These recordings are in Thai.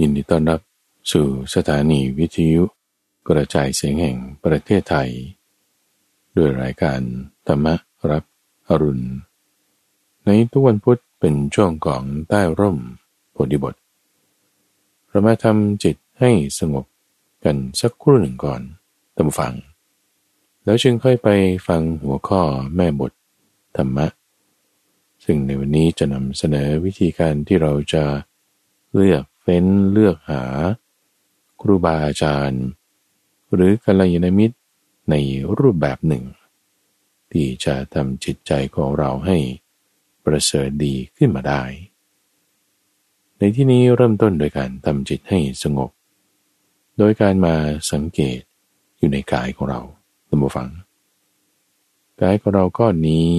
ยินดีต้อนรับสู่สถานีวิทยุ กระจายเสียงแห่งประเทศไทย ด้วยรายการธรรมรับอรุณ ในทุกวันพุธเป็นช่วงของใต้ร่มโพธิบทเรามาทำจิตให้สงบกันสักครู่หนึ่งก่อนตามฟัง แล้วจึงค่อยไปฟังหัวข้อแม่บทธรรมะ ซึ่งในวันนี้จะนำเสนอวิธีการที่เราจะเลือก เฟ้นเลือกหา ครูบาอาจารย์ หรือกัลยาณมิตรในรูปแบบหนึ่ง ที่จะทำจิตใจของเราให้ประเสริฐดีขึ้นมาได้ ในที่นี้เริ่มต้นโดยการทำจิตให้สงบ โดยการมาสังเกตอยู่ในกายของเราตัมบูฟัง กายของเราก็นี้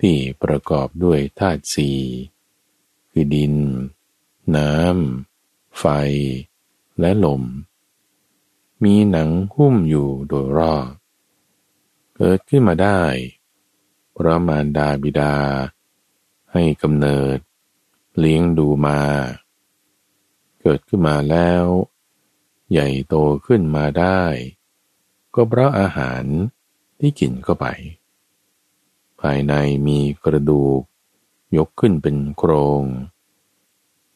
ที่ประกอบด้วยธาตุสี่คือดิน น้ำ ไฟ และลม มีหนังหุ้มอยู่โดยรอบ เกิดขึ้นมาได้พระมารดาบิดา ให้กำเนิด เลี้ยงดูมา เกิดขึ้นมาแล้ว ใหญ่โตขึ้นมาได้ ก็เพราะอาหารที่กินเข้าไป ภายในมีกระดูก ยกขึ้นเป็นโครง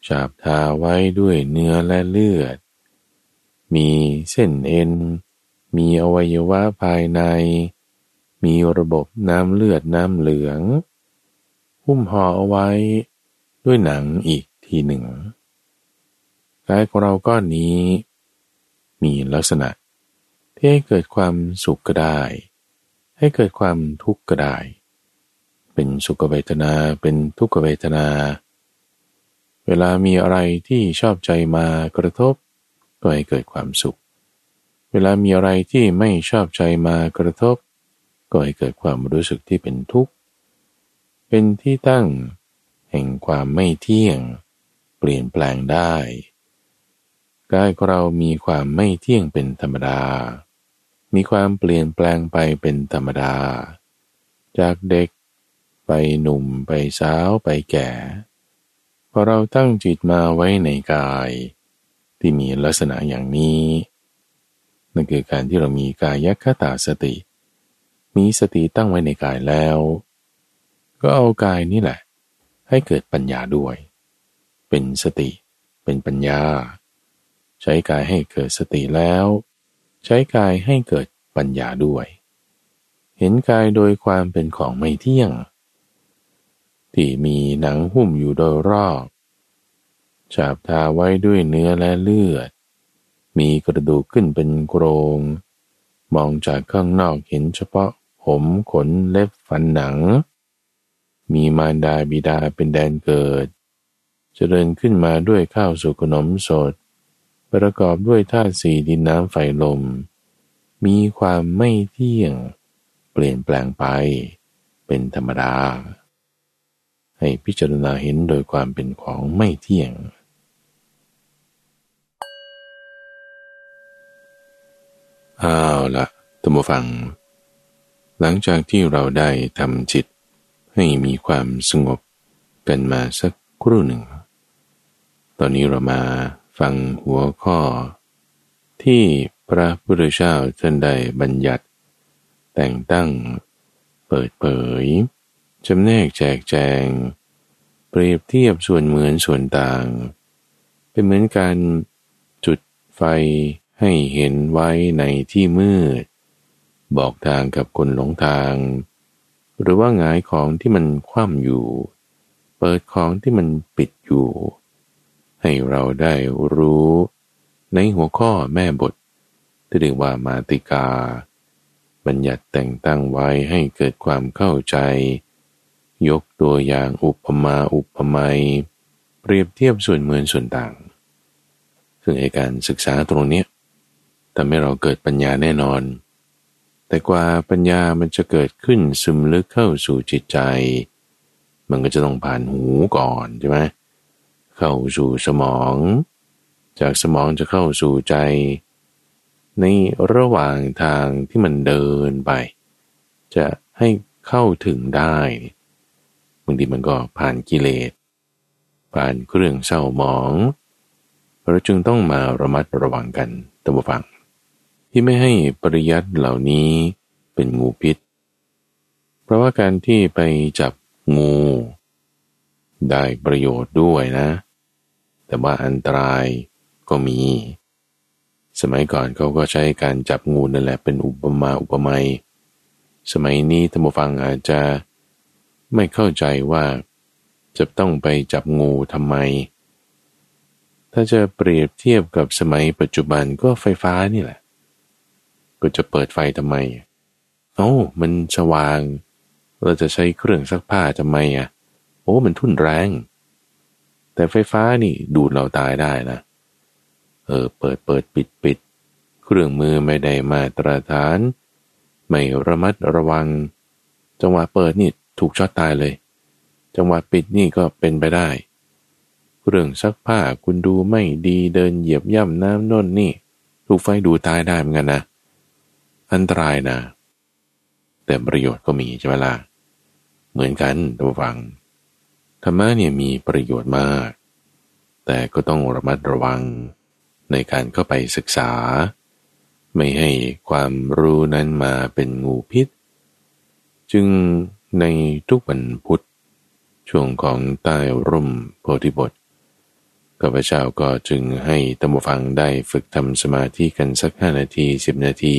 ฉาบทาไว้ด้วยเนื้อและเลือด มีเส้นเอ็น มีอวัยวะภายใน มีระบบน้ำเลือดน้ำเหลือง หุ้มห่อเอาไว้ด้วยหนังอีกทีหนึ่งกายของเราก้อนนี้ มีลักษณะที่ให้เกิดความสุขก็ได้ ให้เกิดความทุกข์ก็ได้ เป็นสุขเวทนาเป็นทุกขเวทนาเวลามีอะไรที่ชอบใจมากระทบ ก็ให้เกิดความสุข เวลามีอะไรที่ไม่ชอบใจมากระทบ ก็ให้เกิดความรู้สึกที่เป็นทุกข์ เป็นที่ตั้ง แห่งความไม่เที่ยง เปลี่ยนแปลงได้กายของเรามีความไม่เที่ยงเป็นธรรมดา มีความเปลี่ยนแปลงไปเป็นธรรมดา จากเด็ก ไปหนุ่มไปสาวไปแก่ เราตั้งจิตมาไว้ในกาย ที่มีลักษณะอย่างนี้ นั่นคือการที่เรามีกายคตาสติ มีสติตั้งไว้ในกายแล้ว ก็เอากายนี่แหละ ให้เกิดปัญญาด้วย เป็นสติ เป็นปัญญา ใช้กายให้เกิดสติแล้ว ใช้กายให้เกิดปัญญาด้วย เห็นกายโดยความเป็นของไม่เที่ยง ที่มีหนังหุ้มอยู่โดยรอบ ฉาบทาไว้ด้วยเนื้อและเลือด มีกระดูกขึ้นเป็นโครง มองจากข้างนอกเห็นเฉพาะผมขนเล็บฟันหนัง มีมารดาบิดาเป็นแดนเกิด เจริญขึ้นมาด้วยข้าวสุกขนมสด ประกอบด้วยธาตุสี่ดินน้ำไฟลม มีความไม่เที่ยง เปลี่ยนแปลงไป เป็นธรรมดา ให้พิจารณาเห็นโดยความเป็นของไม่เที่ยงเอาละตัมฟัง หลังจากที่เราได้ทำจิตให้มีความสงบกันมาสักครู่หนึ่ง ตอนนี้เรามาฟังหัวข้อ ที่พระพุทธเจ้าท่านได้บัญญัติ แต่งตั้ง เปิดเผย จำแนกแจกแจง เปรียบเทียบส่วนเหมือนส่วนต่าง เป็นเหมือนการจุดไฟให้เห็นไว้ในที่มืด บอกทางกับคนหลงทาง หรือว่าหงายของที่มันคว่ำอยู่ เปิดของที่มันปิดอยู่ ให้เราได้รู้ในหัวข้อแม่บท ที่เรียกว่ามาติกา บัญญัติแต่งตั้งไว้ให้เกิดความเข้าใจ ยกตัวอย่างอุปมาอุปไมยเปรียบเทียบส่วนเหมือนส่วนต่าง ซึ่งไอการศึกษาตรงนี้ทำให้เราเกิดปัญญาแน่นอน แต่กว่าปัญญามันจะเกิดขึ้นซึมลึกเข้าสู่จิตใจ มันก็จะต้องผ่านหูก่อนใช่ไหมเข้าสู่สมอง จากสมองจะเข้าสู่ใจ ในระหว่างทางที่มันเดินไป จะให้เข้าถึงได้ บางทีมันก็ผ่านกิเลส ผ่านเครื่องเศร้าหมองเราจึงต้องมาระมัดระวังกันตัมฟัง ที่ไม่ให้ปริยัติเหล่านี้เป็นงูพิษ เพราะว่าการที่ไปจับงู ได้ประโยชน์ด้วยนะ แต่ว่าอันตรายก็มี สมัยก่อนเขาก็ใช้การจับงูนั่นแหละเป็นอุปมาอุปไมยสมัยนี้ท่านผู้ฟังอาจจะ ไม่เข้าใจว่าจะต้องไปจับงูทำไม ถ้าจะเปรียบเทียบกับสมัยปัจจุบันก็ไฟฟ้านี่แหละ ก็จะเปิดไฟทำไมเอ้ามันสว่าง เราจะใช้เครื่องซักผ้าทำไมอะ โอ้มันทุ่นแรง แต่ไฟฟ้านี่ดูดเราตายได้นะ เออ เปิดเปิดปิดปิด เครื่องมือไม่ได้มาตรฐาน ไม่ระมัดระวัง จังหวะเปิดนี่ ถูกช็อตตายเลย จังหวะปิดนี่ก็เป็นไปได้ เรื่องซักผ้าคุณดูไม่ดีเดินเหยียบย่ำน้ำน่นนี่ ถูกไฟดูตายได้เหมือนกันนะ อันตรายนะ แต่ประโยชน์ก็มีใช่ไหมล่ะเหมือนกันท่านฟังธรรมะเนี่ยมีประโยชน์มาก แต่ก็ต้องระมัดระวังในการเข้าไปศึกษา ไม่ให้ความรู้นั้นมาเป็นงูพิษ จึง ในทุกวันพุธ ช่วงของใต้ร่มโพธิบทข้าพเจ้าก็จึงให้ตัมฟังได้ฝึกทำสมาธิกันสักห้านาทีสิบนาที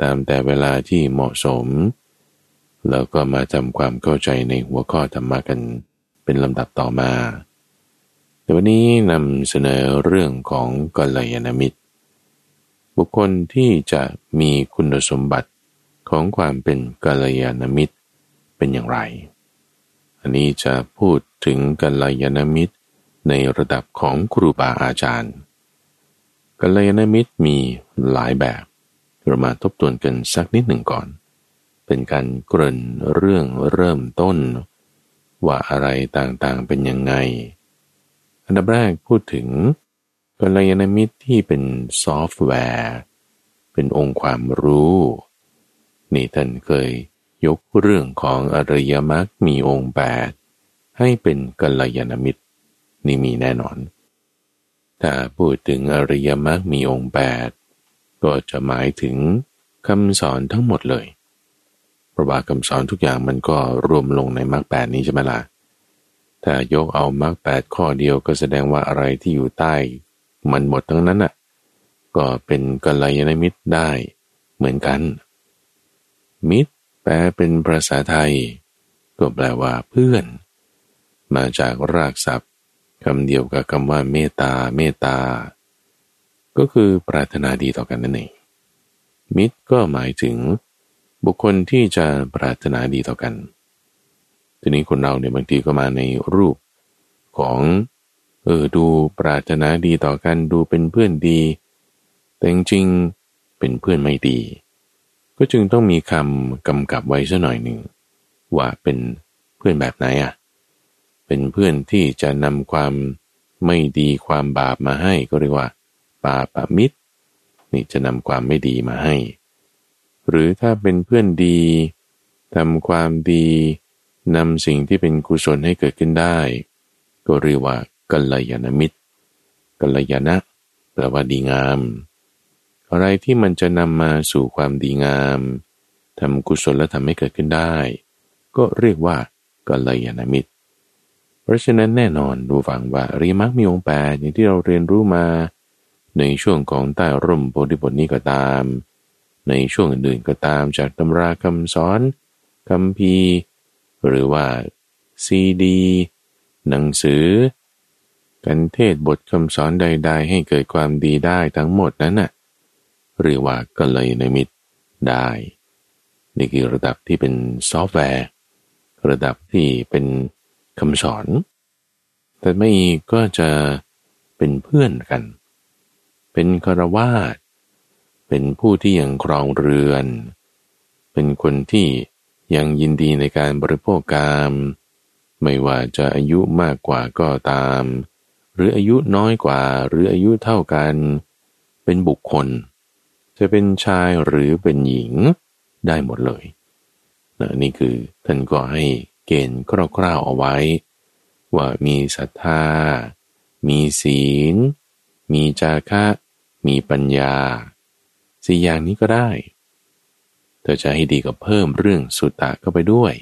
ตามแต่เวลาที่เหมาะสม แล้วก็มาทำความเข้าใจในหัวข้อธรรมะกันเป็นลำดับต่อมา แต่วันนี้นำเสนอเรื่องของกัลยาณมิตร บุคคลที่จะมีคุณสมบัติของความเป็นกัลยาณมิตร เป็นอย่างไร อันนี้จะพูดถึงกัลยาณมิตรในระดับของครูบาอาจารย์กัลยาณมิตรมีหลายแบบเรามาทบทวนกันสักนิดหนึ่งก่อน เป็นการเกริ่นเรื่องเริ่มต้น ว่าอะไรต่างๆเป็นยังไง อันดับแรกพูดถึงกัลยาณมิตรที่เป็นซอฟต์แวร์ เป็นองค์ความรู้ นี่ท่านเคย ยกเรื่องของอริยมรรคมีองค์แปดให้เป็นกัลยาณมิตรนี่มีแน่นอน ถ้าพูดถึงอริยมรรคมีองค์แปดก็จะหมายถึงคำสอนทั้งหมดเลย เพราะว่าคำสอนทุกอย่างมันก็รวมลงในมรรคแปดนี้ใช่ไหมล่ะ ถ้ายกเอามรรคแปดข้อเดียวก็แสดงว่าอะไรที่อยู่ใต้ มันหมดทั้งนั้นอะ ก็เป็นกัลยาณมิตรได้เหมือนกัน มิตร ลเป็นภาษาไทย ก็แปลว่าเพื่อน มาจากรากศัพท์คำเดียวกับคำว่าเมตตาเมตตา ก็คือปรารถนาดีต่อกันนั่นเอง มิตรก็หมายถึง บุคคลที่จะปรารถนาดีต่อกัน ทีนี้คนเราเนี่ยบางทีก็มาในรูปของเออดูปรารถนาดีต่อกันดูเป็นเพื่อนดี แต่จริงเป็นเพื่อนไม่ดี ก็จึงต้องมีคำกำกับไว้สัหน่อยหนึ่ง ว่าเป็นเพื่อนแบบไหนอะ เป็นเพื่อนที่จะนำความไม่ดีความบาปมาให้ก็เรียกว่าปาปมิตร นี่จะนำความไม่ดีมาให้ หรือถ้าเป็นเพื่อนดีทำความดีนำสิ่งที่เป็นกุศลให้เกิดขึ้นได้ ก็เรียกว่ากัลยาณมิตรกัลยาณะแปลว่าดีงาม อะไรที่มันจะนำมาสู่ความดีงามทำกุศลและทำให้เกิดขึ้นได้ ก็เรียกว่ากัลยาณมิตร เพราะฉะนั้นแน่นอนดูฟังว่ารีมักมีองค์แปดอย่างที่เราเรียนรู้มา ในช่วงของใต้ร่มโพธิบทนี้ก็ตาม ในช่วงอื่นๆก็ตามจากตำราคำสอนคำพีหรือว่าซีดี หนังสือ กันเทศบทคำสอนใด ๆ ให้เกิดความดีได้ทั้งหมดนั้นน่ะ เรียกว่ากัลยาณมิตรได้นี่คือระดับที่เป็นซอฟต์แวร์ ระดับที่เป็นคำสอน แต่ไม่ก็จะเป็นเพื่อนกัน เป็นคารวาสเป็นผู้ที่ยังครองเรือน เป็นคนที่ยังยินดีในการบริโภคกามไม่ว่าจะอายุมากกว่าก็ตาม หรืออายุน้อยกว่าหรืออายุเท่ากัน เป็นบุคคล จะเป็นชายหรือเป็นหญิงได้หมดเลยนะนี่คือท่านก็ให้เกณฑ์คร่าวๆเอาไว้ ว่ามีศรัทธา มีศีล มีจาคะ มีปัญญาสี่อย่างนี้ก็ได้ เธอจะให้ดีก็เพิ่มเรื่องสุตตะเข้าไปด้วย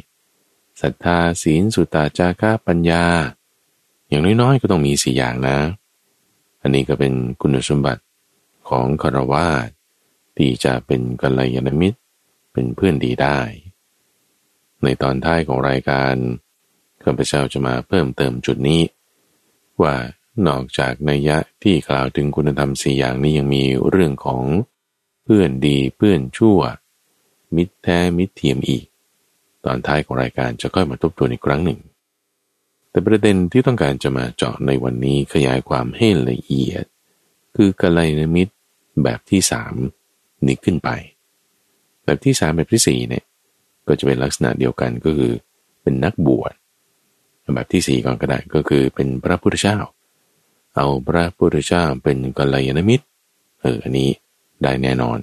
ศรัทธาศีลสุตตะจาคะปัญญา อย่างน้อยๆก็ต้องมีสี่อย่างนะ อันนี้ก็เป็นคุณสมบัติของคารวาส ที่จะเป็นกัลยาณมิตร เป็นเพื่อนดีได้ ในตอนท้ายของรายการข้าพเจ้าจะมาเพิ่มเติมจุดนี้ ว่านอกจากนัยยะที่กล่าวถึงคุณธรรมสี่อย่างนี้ยังมีเรื่องของเพื่อนดีเพื่อนชั่ว มิตรแท้มิตรเทียมอีก ตอนท้ายของรายการจะค่อยมาทบทวนอีกครั้งหนึ่ง แต่ประเด็นที่ต้องการจะมาเจาะในวันนี้ขยายความให้ละเอียด คือกัลยาณมิตรแบบที่สาม นี้ขึ้นไป แบบที่สามแบบที่สี่เนี่ยก็จะเป็นลักษณะเดียวกันก็คือเป็นนักบวชแบบที่สี่ก่อนก็ได้ก็คือเป็นพระพุทธเจ้า เอาพระพุทธเจ้าเป็นกัลยาณมิตรเอออันนี้ได้แน่นอน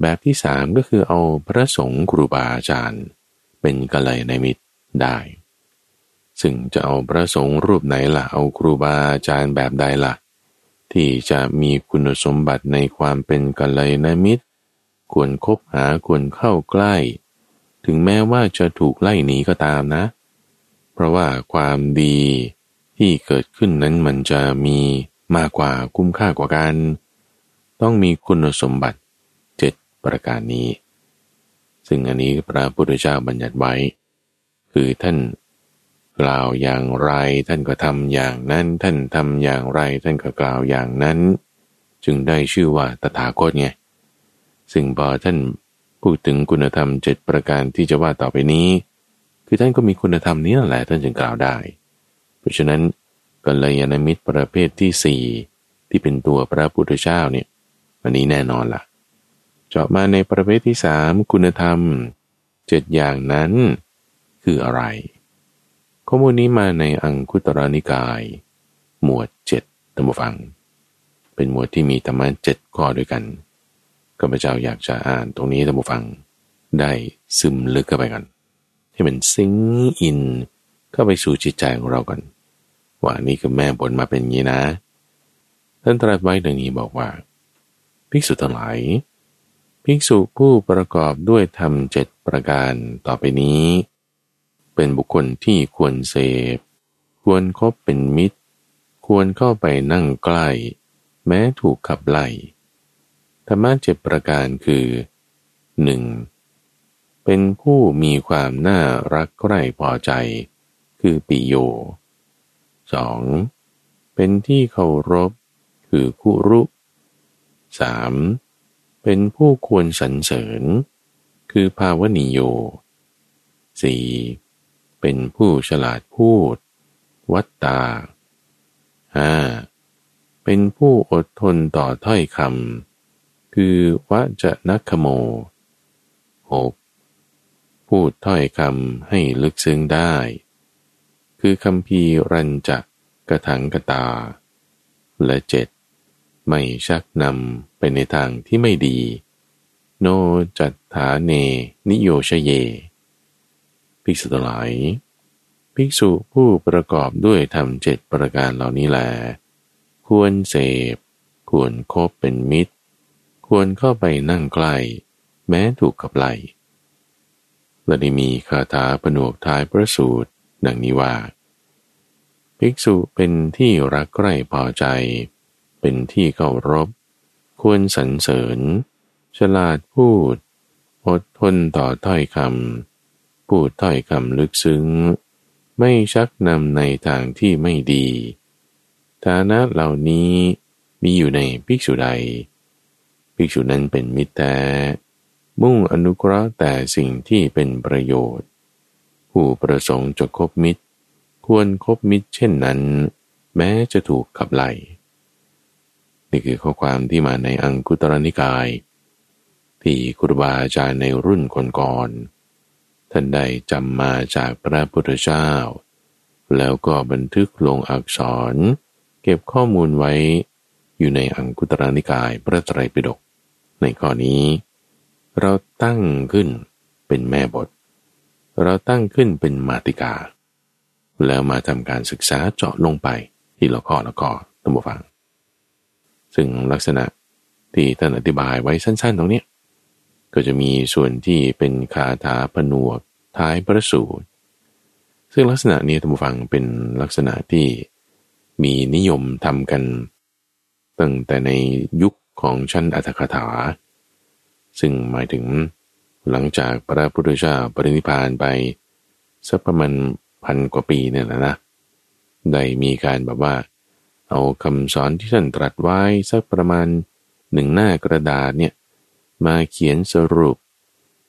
แบบที่สามก็คือเอาพระสงฆ์ครูบาอาจารย์ เป็นกัลยาณมิตรได้ ซึ่งจะเอาพระสงฆ์รูปไหนล่ะเอาครูบาอาจารย์แบบใดล่ะ ที่จะมีคุณสมบัติในความเป็นกัลยาณมิตร ควรคบหาควรเข้าใกล้ ถึงแม้ว่าจะถูกไล่หนีก็ตามนะ เพราะว่าความดีที่เกิดขึ้นนั้นมันจะมีมากกว่าคุ้มค่ากว่ากัน ต้องมีคุณสมบัติเจ็ดประการนี้ ซึ่งอันนี้พระพุทธเจ้าบัญญัติไว้ คือท่าน กล่าวอย่างไร ท่านก็ทำอย่างนั้น ท่านทำอย่างไร ท่านก็กล่าวอย่างนั้น จึงได้ชื่อว่าตถาคตไงซึ่งพอท่านพูดถึงคุณธรรมเจ็ดประการที่จะว่าต่อไปนี้ คือท่านก็มีคุณธรรมนี้นั่นแหละท่านจึงกล่าวได้ เพราะฉะนั้นกัลยาณมิตรประเภทที่สี่ที่เป็นตัวพระพุทธเจ้าเนี่ยอันนี้แน่นอนละ่ะ เจาะมาในประเภทที่สามคุณธรรมเจ็ดอย่างนั้นคืออะไร ข้อมูลนี้มาในอังคุตรานิกาย หมวดเจ็ดตัมบฟัง เป็นหมวดที่มีธรรมะเจ็ดข้อด้วยกันข้าพเจ้าอยากจะอ่านตรงนี้ตัมบฟัง ได้ซึมลึกเข้าไปกันให้มันซิงอิน เข้าไปสู่จิตใจของเรากันว่านี่คือแม่บนมาเป็นอย่างนี้นะท่านตรัสไว้ดังนี้บอกว่า ภิกษุทั้งหลายภิกษุผู้ประกอบด้วยธรรมเจ็ดประการต่อไปนี้ เป็นบุคคลที่ควรเสพ ควรคบเป็นมิตร ควรเข้าไปนั่งใกล้ แม้ถูกขับไล่ธรรมะเจ็ดประการคือ 1. เป็นผู้มีความน่ารักใคร่พอใจ คือปิโย 2. เป็นที่เคารพ คือคุรุ 3. เป็นผู้ควรสรรเสริญ คือภาวนิโย 4. เป็นผู้ฉลาดพูด วัตตาห้าเป็นผู้อดทนต่อถ้อยคำคือวะจะนักขโมหกพูดถ้อยคำให้ลึกซึ้งได้ คือคำพีรันจะกกระถังกระตา และเจ็ดไม่ชักนำไปในทางที่ไม่ดี โนจัตถาเน นิโยชเย ภิกษุทั้งหลายภิกษุผู้ประกอบด้วยธรรมเจ็ดประการเหล่านี้แล ควรเสพ ควรคบเป็นมิตร ควรเข้าไปนั่งใกล้ แม้ถูกกับไหลและได้มีคาถาผนวกท้ายพระสูตรดังนี้ว่า ภิกษุเป็นที่รักใกล้พอใจ เป็นที่เคารพ ควรสรรเสริญ ฉลาดพูด อดทนต่อถ้อยคำ พูดถ้อยคำลึกซึ้ง ไม่ชักนำในทางที่ไม่ดี ฐานะเหล่านี้มีอยู่ในภิกษุใด ภิกษุนั้นเป็นมิตรแต่มุ่งอนุเคราะห์แต่สิ่งที่เป็นประโยชน์ ผู้ประสงค์จะคบมิตร ควรครบมิตรเช่นนั้น แม้จะถูกขับไล่นี่คือข้อความที่มาในอังคุตรนิกาย ที่ครูบาอาจารย์ในรุ่นก่อนๆ ท่านได้จำมาจากพระพุทธเจ้า แล้วก็บันทึกลงอักษร เก็บข้อมูลไว้อยู่ในอังคุตรนิกายพระไตรปิฎกในข้อนี้ เราตั้งขึ้นเป็นแม่บท เราตั้งขึ้นเป็นมาติกา แล้วมาทำการศึกษาเจาะลงไปที่ละข้อละข้อตั้งบฟัง ซึ่งลักษณะที่ท่านอธิบายไว้สั้นๆตรงนี้ ก็จะมีส่วนที่เป็นคาถาผนวกท้ายพระสูตร ซึ่งลักษณะนี้ท่านผู้ฟังเป็นลักษณะที่มีนิยมทำกันตั้งแต่ในยุคของชั้นอัตถคถา ซึ่งหมายถึงหลังจากพระพุทธเจ้าปรินิพานไปสักประมาณพันกว่าปีเนี่ยนะนะได้มีการแบบว่า เอาคำสอนที่ท่านตรัสไว้สักประมาณหนึ่งหน้ากระดาษเนี่ย มาเขียนสรุป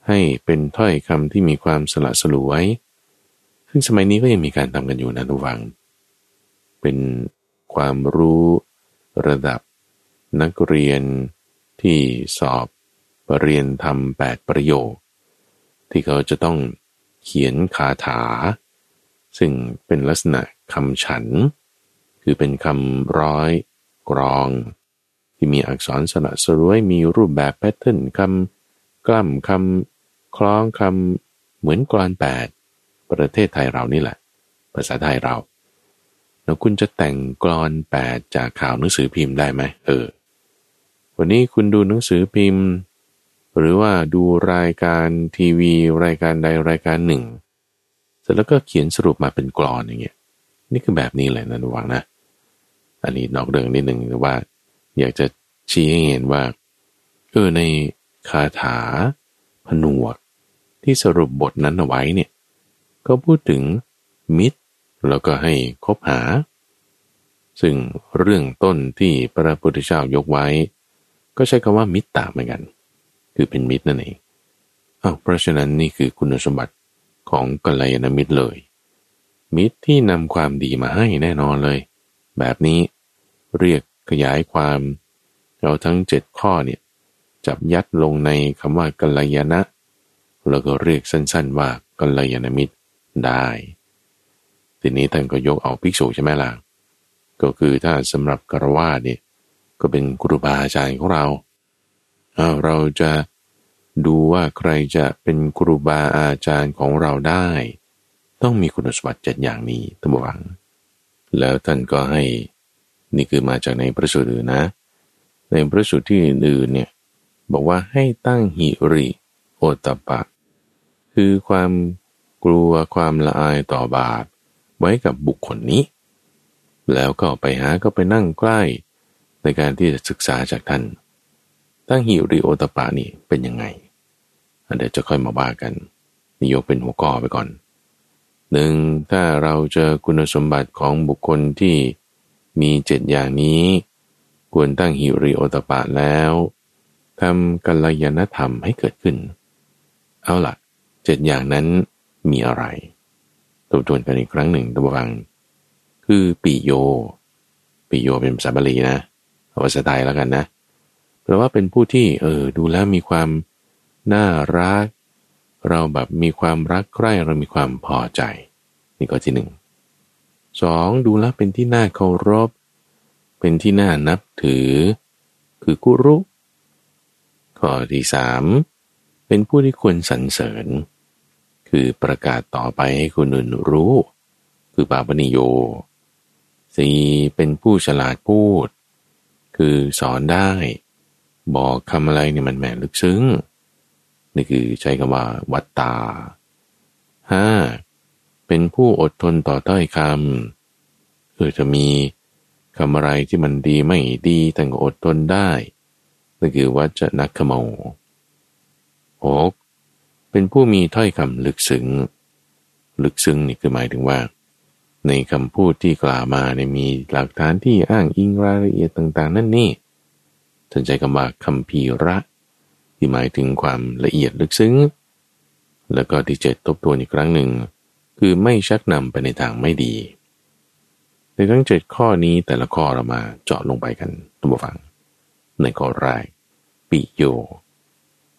ให้เป็นถ้อยคำที่มีความสละสลวยซึ่งสมัยนี้ก็ยังมีการทำกันอยู่นะทุกฝัง เป็นความรู้ระดับนักเรียนที่สอบปรริญญาทำแปดประโยค ที่เขาจะต้องเขียนคาถา ซึ่งเป็นลักษณะคำฉัน คือเป็นคำร้อยกรอง ที่มีอักษรสระสรวยมีรูปแบบแพทเทิร์นคำกล้ำคำคล้องคำเหมือนกรอนแปดประเทศไทยเรานี่แหละ ภาษาไทยเราแล้วคุณจะแต่งกรอนแปดจากข่าวหนังสือพิมพ์ได้ไหมเออวันนี้คุณดูหนังสือพิมพ์ หรือว่าดูรายการทีวี รายการใดรายการหนึ่ง เสร็จแล้วก็เขียนสรุปมาเป็นกรอนอย่างเงี้ยนี่คือแบบนี้เลยนะระวังนะ อันนี้นอกเรื่องนิดหนึ่งว่า อยากจะชี้ให้เห็นว่าเออในคาถาผนวก ที่สรุปบทนั้นเอาไว้เนี่ยก็พูดถึงมิตรแล้วก็ให้คบหา ซึ่งเรื่องต้นที่พระพุทธเจ้ายกไว้ ก็ใช้คำว่ามิตรตาเหมือนกัน คือเป็นมิตรนั่นเองอ้าวเพราะฉะนั้นนี่คือคุณสมบัติของกัลยาณมิตรเลย มิตรที่นำความดีมาให้แน่นอนเลย แบบนี้เรียก ขยายความเราทั้งเจ็ดข้อเนี่ยจับยัดลงในคำว่ากัลยาณะแล้วก็เรียกสั้นๆว่ากัลยาณมิตรได้ ทีนี้ท่านก็ยกเอาภิกษุใช่ไหมล่ะก็คือถ้าสำหรับกรวาเนี่ยก็เป็นครูบาอาจารย์ของเราเอาเราจะดูว่าใครจะเป็นครูบาอาจารย์ของเราได้ ต้องมีคุณสมบัติเจ็ดอย่างนี้ตั้งหวัง แล้วท่านก็ให้ นี่คือมาจากในพระสูตรอื่นนะ ในพระสูตรที่อื่นเนี่ยบอกว่าให้ตั้งหิริโอตปะ คือความกลัวความละอายต่อบาปไว้กับบุคคลนี้ แล้วก็ไปหาก็ไปนั่งใกล้ในการที่จะศึกษาจากท่าน ตั้งหิริโอตปานี่เป็นยังไงเดี๋ยวจะค่อยมาว่ากันนิยกเป็นหัวข้อไปก่อนหนึ่งถ้าเราเจอคุณสมบัติของบุคคลที่ มีเจ็ดอย่างนี้ ควรตั้งหิริโอตปะแล้วทำกัลยาณธรรมให้เกิดขึ้น เอาล่ะเจ็ดอย่างนั้นมีอะไรทบทวนกันอีกครั้งหนึ่งตัวบัง คือปิโย ปิโยเป็นภาษาบาลีนะเอาภาษาไทยแล้วกันนะแปลว่าเป็นผู้ที่เออดูแล้วมีความน่ารัก เราแบบมีความรักใคร่เรามีความพอใจ นี่ก็ที่หนึ่ง สองดูแลเป็นที่น่าเคารพ เป็นที่น่านับถือ คือกุรุ ข้อที่สามเป็นผู้ที่ควรสรรเสริญ คือประกาศต่อไปให้คนอื่นรู้ คือปาปนิโยสี่เป็นผู้ฉลาดพูด คือสอนได้ บอกคำอะไรเนี่ยมันแหมลึกซึ้ง นี่คือใช้คำว่าวัตตาห้า เป็นผู้อดทนต่อต้อยคำคือจะมีคำอะไรที่มันดีไม่ดีแต่ก็อดทนได้นั่นคือวัจนักขโมหกเป็นผู้มีถ้อยคำลึกซึ้งลึกซึ้งนี่คือหมายถึงว่า ในคำพูดที่กล่าวมาเนี่ยมีหลักฐานที่อ้างอิงรายละเอียดต่าง ๆ นั่นนี่สนใจคำว่าคำพีระ ที่หมายถึงความละเอียดลึกซึ้ง แล้วก็ที่เจ็ดทบทวนอีกครั้งหนึ่ง คือไม่ชักนำไปในทางไม่ดี ในทั้งเจ็ดข้อนี้แต่ละข้อเรามาเจาะลงไปกันทุกฟัง ในข้อแรกปิโย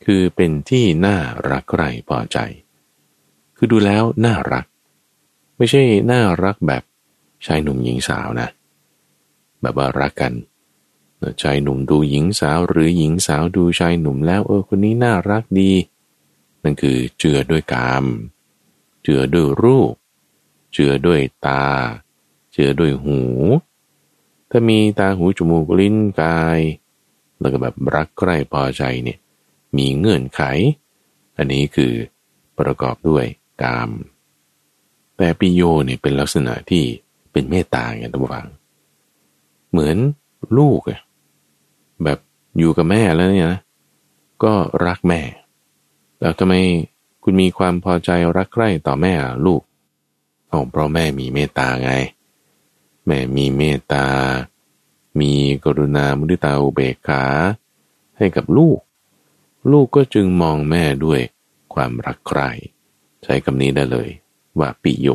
คือเป็นที่น่ารักใครพอใจ คือดูแล้วน่ารัก ไม่ใช่น่ารักแบบชายหนุ่มหญิงสาวนะ แบบว่ารักกันชายหนุ่มดูหญิงสาวหรือหญิงสาวดูชายหนุ่มแล้วเออคนนี้น่ารักดี นั่นคือเจือด้วยกาม เจือด้วยรูป เจือด้วยตา เจือด้วยหู ถ้ามีตาหูจมูกลิ้นกาย แล้วก็แบบรักใคร่พอใจเนี่ยมีเงื่อนไข อันนี้คือประกอบด้วยกาม แต่ปิโยเนี่ยเป็นลักษณะที่เป็นเมตตาไงทุกฝัง เหมือนลูกแบบอยู่กับแม่แล้วเนี่ยนะก็รักแม่แล้วทำไม คุณมีความพอใจรักใคร่ต่อแม่ลูกเอาเพราะแม่มีเมตตาไง แม่มีเมตตา มีกรุณามุทิตาอุเบกขา ให้กับลูก ลูกก็จึงมองแม่ด้วยความรักใคร่ใช้คำนี้ได้เลย ว่าปิโย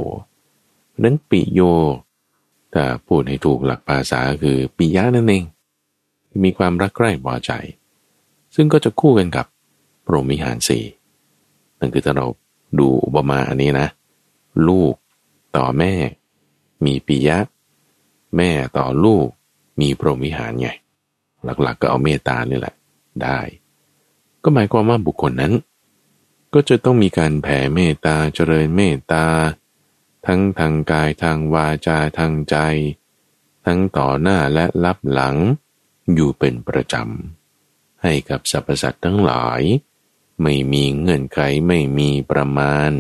นั้นปิโยถ้าพูดให้ถูกหลักภาษาคือปิยะนั่นเอง มีความรักใคร่พอใจ ซึ่งก็จะคู่กันกับพรหมิหารสี่ นั่นคือถ้าเราดูอุปมาอันนี้นะ ลูกต่อแม่ มีปิยะ แม่ต่อลูก มีพรหมิหารไง หลักๆกก็เอาเมตตานี่แหละ ได้ ก็หมายความว่าบุคคลนั้น ก็จะต้องมีการแผ่เมตตาเจริญเมตตา ทั้งทางกายทางวาจาทางใจ ทั้งต่อหน้าและรับหลังอยู่เป็นประจำให้กับสรรพสัตว์ทั้งหลาย ไม่มีเงื่อนไขไม่มีประมาณ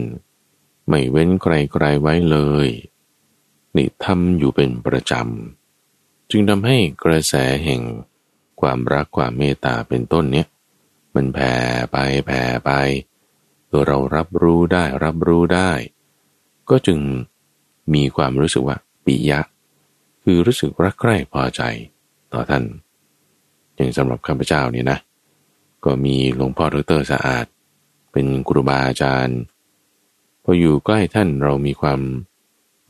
ไม่เว้นใครๆไว้เลย นี่ทำอยู่เป็นประจำ จึงทำให้กระแสแห่งความรักความเมตตาเป็นต้นเนี้ยมันแผ่ไปแผ่ไปตัวเรารับรู้ได้รับรู้ได้ ก็จึงมีความรู้สึกว่าปิยะ คือรู้สึกรักใคร่พอใจ ต่อท่านอย่างสำหรับข้าพเจ้านี่นะ ก็มีหลวงพ่อดรสะอาด เป็นครูบาอาจารย์พออยู่ใกล้ท่านเรามีความ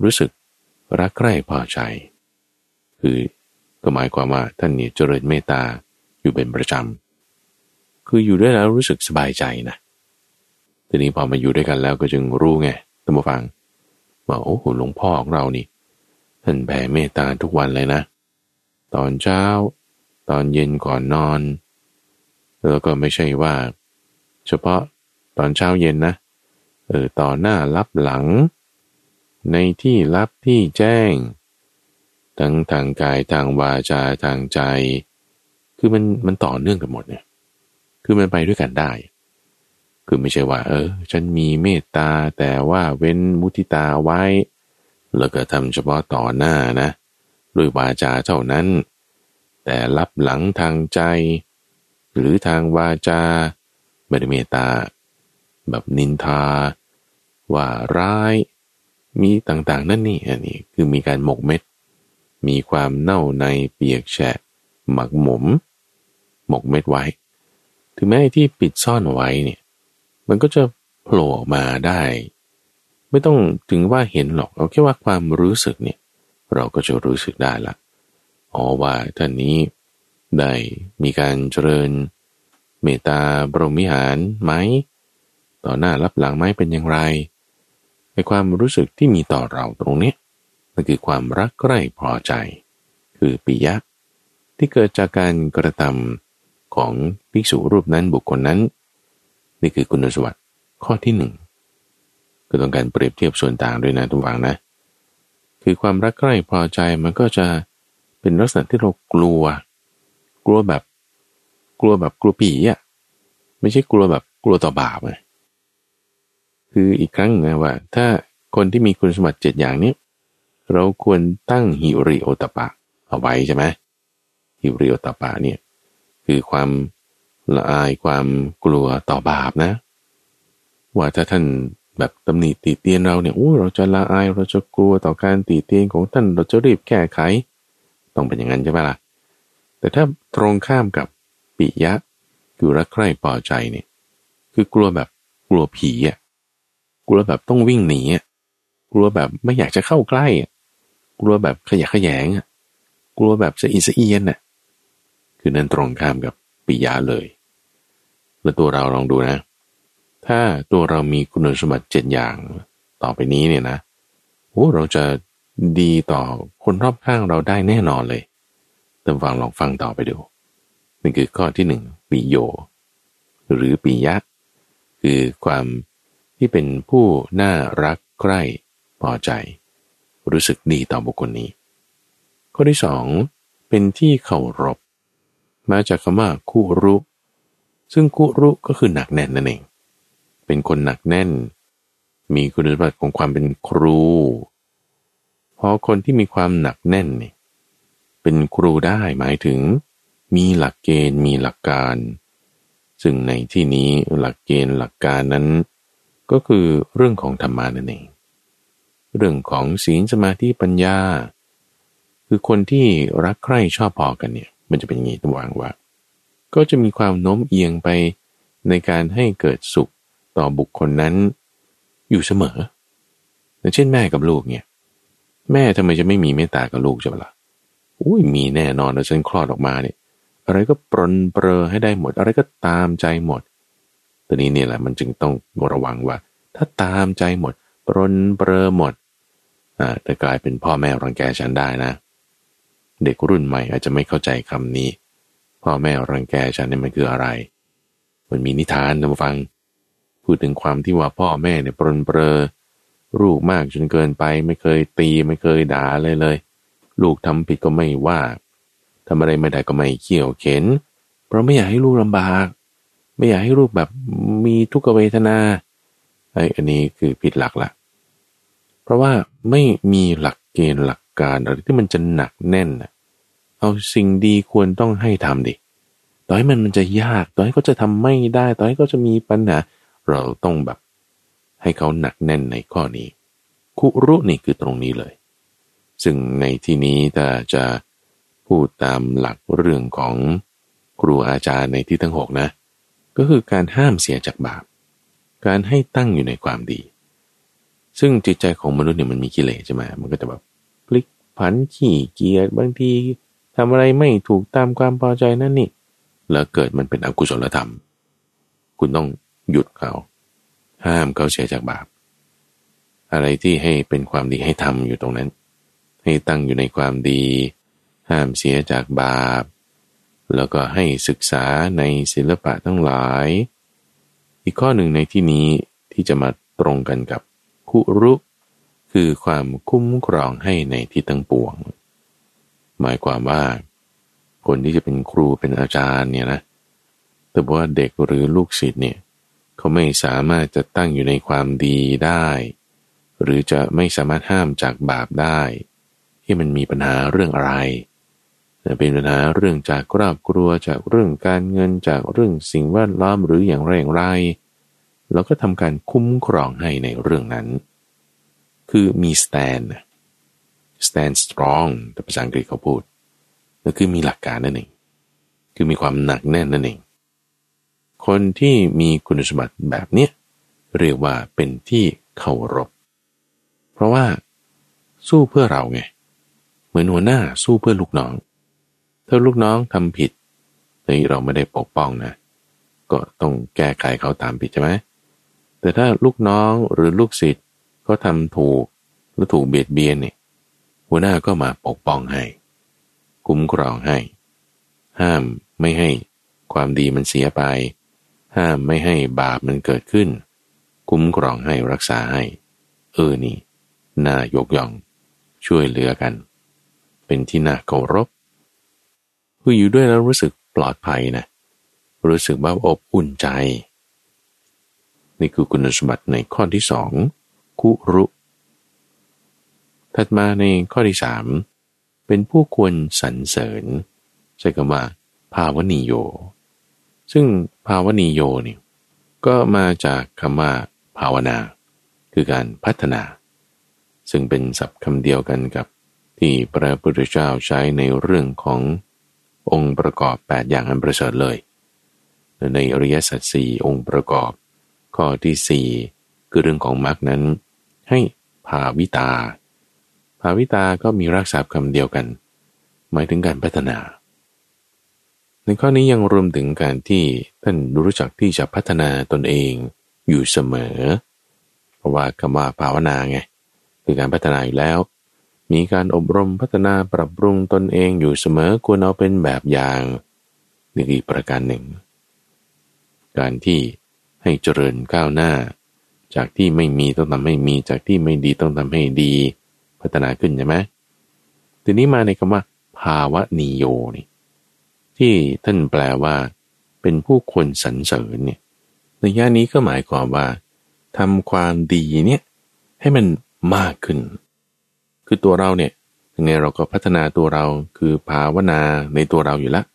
รู้สึกรักใคร่พอใจ คือก็หมายความว่าท่านนี่เจริญเมตตาอยู่เป็นประจำ คืออยู่ด้วยแล้วรู้สึกสบายใจนะทีนี้พอมาอยู่ด้วยกันแล้วก็จึงรู้ไงท่านผู้ฟังว่าโอ้โหหลวงพ่อของเรานี่ ท่านแผ่เมตตาทุกวันเลยนะ ตอนเช้า ตอนเย็นก่อนนอน แล้วก็ไม่ใช่ว่า เฉพาะตอนเช้าเย็นนะ เออต่อหน้ารับหลัง ในที่รับที่แจ้ง ทั้งทางกายทางวาจาทางใจ คือมันมันต่อเนื่องกันหมดเนี่ย คือมันไปด้วยกันได้ คือไม่ใช่ว่า เออ ฉันมีเมตตาแต่ว่าเว้นมุทิตาไว้ แล้วก็ทำเฉพาะต่อหน้านะด้วยวาจาเท่านั้น แต่รับหลังทางใจ หรือทางวาจาไม่ได้เมตตา แบบนินทา ว่าร้าย มีต่างๆ นั่นนี่อันนี้คือมีการหมกเม็ด มีความเน่าในเปียกแฉะ หมักหมม หมกเม็ดไว้ ถึงแม้ที่ปิดซ่อนไว้เนี่ย มันก็จะโผล่ออกมาได้ ไม่ต้องถึงว่าเห็นหรอกเอาแค่ว่าความรู้สึกเนี่ย เราก็จะรู้สึกได้ละอ๋อว่าท่านนี้ ได้มีการเจริญเมตตาบรมิหารไหม ต่อหน้ารับหลังไหมเป็นอย่างไรในความรู้สึกที่มีต่อเราตรงนี้มันคือความรักใคร่พอใจ คือปิยะ ที่เกิดจากการกระทำของภิกษุรูปนั้นบุคคลนั้น นี่คือคุณสมบัติข้อที่หนึ่งก็ต้องการเปรียบเทียบส่วนต่างด้วยนะทุกฝังนะ คือความรักใคร่พอใจมันก็จะเป็นลักษณะที่เรากลัว กลัวแบบ กลัวแบบกลัวผีอะไม่ใช่กลัวแบบกลัวต่อบาปไงคืออีกครั้งนะว่า ถ้าคนที่มีคุณสมบัติเจ็ดอย่างนี้ เราควรตั้งฮิริโอตปะ เอาไว้ใช่ไหมฮิริโอตปะเนี่ยคือความละอายความกลัวต่อบาปนะ ว่าถ้าท่านแบบตำหนิตีเตียนเราเนี่ยโอ้เราจะละอายเราจะกลัวต่อการตีเตียนของท่านเราจะรีบแก้ไข ต้องเป็นอย่างนั้นใช่ไหมล่ะ แต่ถ้าตรงข้ามกับปิยะ คือรักใคร่พอใจเนี่ยคือกลัวแบบกลัวผีอะกลัวแบบต้องวิ่งหนีอะกลัวแบบไม่อยากจะเข้าใกล้อะกลัวแบบขยะขยงอะกลัวแบบจะอิสเอียนอะคือนั่นตรงข้ามกับปิยะเลยแล้วตัวเราลองดูนะ ถ้าตัวเรามีคุณสมบัติเจ็ดอย่างต่อไปนี้เนี่ยนะโอ้เราจะดีต่อคนรอบข้างเราได้แน่นอนเลย เติมฟังลองฟังต่อไปดูนี่คือข้อที่หนึ่งปิโย หรือปิยะ คือความที่เป็นผู้น่ารักใกล้พอใจ รู้สึกดีต่อบุคคลนี้ ข้อที่สองเป็นที่เคารพมาจากคำว่าคุรุ ซึ่งคุรุก็คือหนักแน่นนั่นเอง เป็นคนหนักแน่น มีคุณสมบัติของความเป็นครู พอคนที่มีความหนักแน่นนี่ เป็นครูได้หมายถึง มีหลักเกณฑ์มีหลักการ ซึ่งในที่นี้หลักเกณฑ์หลักการนั้น ก็คือเรื่องของธรรมานั่นเองเรื่องของศีลสมาธิปัญญา คือคนที่รักใคร่ชอบพอกันเนี่ย มันจะเป็นอย่างนี้ตัววางว่า ก็จะมีความโน้มเอียงไปในการให้เกิดสุขต่อบุคคลนั้น อยู่เสมอเช่นแม่กับลูกเนี่ย แม่ทำไมจะไม่มีเมตตากับลูกใช่ไหมละ่ะ อุ้ยมีแน่นอนแล้วฉันคลอดออกมาเนี่ย อะไรก็ปรนเปรอให้ได้หมด อะไรก็ตามใจหมดตอนนี้เนี่ยแหละมันจึงต้องระวังว่า ถ้าตามใจหมด ปรนเปรอหมดอ่าจะกลายเป็นพ่อแม่รังแกฉันได้นะ เด็กรุ่นใหม่อาจจะไม่เข้าใจคำนี้ พ่อแม่รังแกฉันเนี่ยมันคืออะไร มันมีนิทานนะฟัง พูดถึงความที่ว่าพ่อแม่เนี่ยปรนเปรอลูกมากจนเกินไป ไม่เคยตีไม่เคยด่าเลยเลย ลูกทำผิดก็ไม่ว่าทำอะไรไม่ได้ก็ไม่เขี่ยวเข็น เพราะไม่อยากให้ลูกลำบาก ไม่อยากให้ลูกแบบมีทุกขเวทนาไอ้อันนี้คือผิดหลักละเพราะว่าไม่มีหลักเกณฑ์หลักการอะไรที่มันจะหนักแน่นเอาสิ่งดีควรต้องให้ทำดิต่อให้มันมันจะยากต่อให้เขาจะทำไม่ได้ ต่อให้เขาจะมีปัญหาเราต้องแบบ ให้เขาหนักแน่นในข้อนี้คุรุนี่คือตรงนี้เลย ซึ่งในที่นี้ถ้าจะพูดตามหลักเรื่องของครูอาจารย์ในที่ทั้งหกนะ ก็คือการห้ามเสียจากบาป การให้ตั้งอยู่ในความดี ซึ่งจิตใจของมนุษย์เนี่ยมันมีกิเลสใช่ไหมมันก็จะแบบพลิกผันขี้เกียจบางทีทำอะไรไม่ถูกตามความพอใจนั่นนี่แล้วเกิดมันเป็นอกุศลธรรม คุณต้องหยุดเขา ห้ามเขาเสียจากบาป อะไรที่ให้เป็นความดีให้ทำอยู่ตรงนั้น ให้ตั้งอยู่ในความดี ห้ามเสียจากบาป แล้วก็ให้ศึกษาในศิลปะทั้งหลาย อีกข้อหนึ่งในที่นี้ที่จะมาตรงกันกับคุรุคือความคุ้มครองให้ในที่ตั้งปวง หมายความว่า คนที่จะเป็นครูเป็นอาจารย์เนี่ยนะแต่ว่าเด็กหรือลูกศิษย์เนี่ยเขาไม่สามารถจะตั้งอยู่ในความดีได้ หรือจะไม่สามารถห้ามจากบาปได้ ที่มันมีปัญหาเรื่องอะไร เป็นปัญหาเรื่องจากครอบครัวจากเรื่องการเงินจากเรื่องสิ่งแวดล้อมหรืออย่างไรอย่างไร เราก็ทำการคุ้มครองให้ในเรื่องนั้น คือมี stand stand strong แต่ภาษาอังกฤษเขาพูดก็คือมีหลักการนั่นเอง คือมีความหนักแน่นนั่นเอง คนที่มีคุณสมบัติแบบนี้เรียกว่าเป็นที่เคารพ เพราะว่าสู้เพื่อเราไง เหมือนหัวหน้าสู้เพื่อลูกน้อง ถ้าลูกน้องทำผิดเฮ้ยเราไม่ได้ปกป้องนะ ก็ต้องแก้ไขเขาตามผิดใช่ไหมแต่ถ้าลูกน้องหรือลูกศิษย์เขาทำถูกหรือถูกเบียดเบียนเนี่ยหัวหน้าก็มาปกป้องให้ คุ้มครองให้ ห้ามไม่ให้ความดีมันเสียไป ห้ามไม่ให้บาปมันเกิดขึ้น คุ้มครองให้รักษาให้ เออนี่น่ายกย่อง ช่วยเหลือกัน เป็นที่น่าเคารพคืออยู่ด้วยแล้วรู้สึกปลอดภัยนะ รู้สึกว่าอบอุ่นใจ นี่คือคุณสมบัติในข้อที่สองคุรุ ถัดมาในข้อที่สามเป็นผู้ควรสรรเสริญใช้คำว่า ภาวนิโย ซึ่งภาวนีโยนี่ก็มาจากคำว่าภาวนา คือการพัฒนา ซึ่งเป็นศัพท์คำเดียวกันกับ ที่พระพุทธเจ้าใช้ในเรื่องขององค์ประกอบ 8 อย่างอันประเสริฐเลย ในอริยสัจสี่องค์ประกอบ ข้อที่ 4 คือเรื่องของมรรคนั้น ให้ภาวิตา ภาวิตาก็มีรักษาคำเดียวกัน หมายถึงการพัฒนา ในข้อนี้ยังรวมถึงการที่ท่านรู้จักที่จะพัฒนาตนเองอยู่เสมอ เพราะว่าคำว่าภาวนาไงคือการพัฒนาอยู่แล้ว มีการอบรมพัฒนาปรับปรุงตนเองอยู่เสมอควรเอาเป็นแบบอย่างนี่อีกประการหนึ่ง การที่ให้เจริญก้าวหน้า จากที่ไม่มีต้องทำให้มี จากที่ไม่ดีต้องทำให้ดี พัฒนาขึ้นใช่ไหมทีนี้มาในคำว่า ภาวะนิโยนี่ที่ท่านแปลว่า เป็นผู้ควรสรรเสริญเนี่ยในย่านี้ก็หมายความว่าทำความดีเนี่ยให้มันมากขึ้น คือตัวเราเนี่ยยังไงเราก็พัฒนาตัวเราคือภาวนาในตัวเราอยู่ล้ว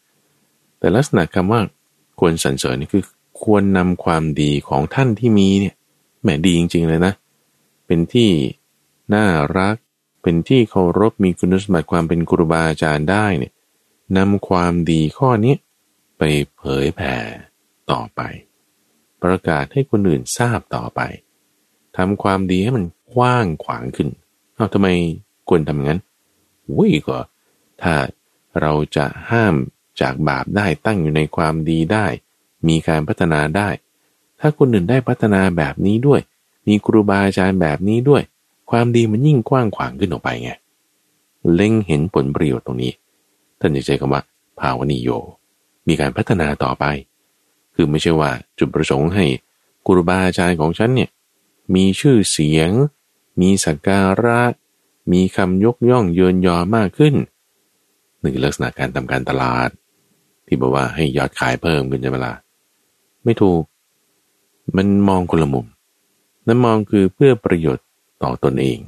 แต่ลักษณะคำว่าควรสรรเสริญนี่คือควรนำความดีของท่านที่มีเนี่ยแหมดีจริง ๆ เลยนะ เป็นที่น่ารัก เป็นที่เคารพมีคุณสมบัติความเป็นครูบาอาจารย์ได้เนี่ยนำความดีข้อนี้ไปเผยแผ่ต่อไป ประกาศให้คนอื่นทราบต่อไปทำความดีให้มันกว้างขวางขึ้น เอาทำไมควรทำงั้นวุ้ยก็ถ้าเราจะห้ามจากบาปได้ตั้งอยู่ในความดีได้ มีการพัฒนาได้ ถ้าคนอื่นได้พัฒนาแบบนี้ด้วย มีครูบาอาจารย์แบบนี้ด้วย ความดีมันยิ่งกว้างขวางขึ้นออกไปไงเล็งเห็นผลประโยชน์ตรงนี้ ท่านจะใช้คำว่า ภาวนิโย มีการพัฒนาต่อไป คือไม่ใช่ว่าจุดประสงค์ให้ครูบาอาจารย์ของฉันเนี่ยมีชื่อเสียง มีสักการะ มีคำยกย่องเยินยอมากขึ้นนึ่งลักษณะการทำการตลาด ที่บอกว่าให้ยอดขายเพิ่มขึ้นใช่ไหมล่ะไม่ถูก มันมองคนละมุมนั่นมองคือเพื่อประโยชน์ต่อตนเอง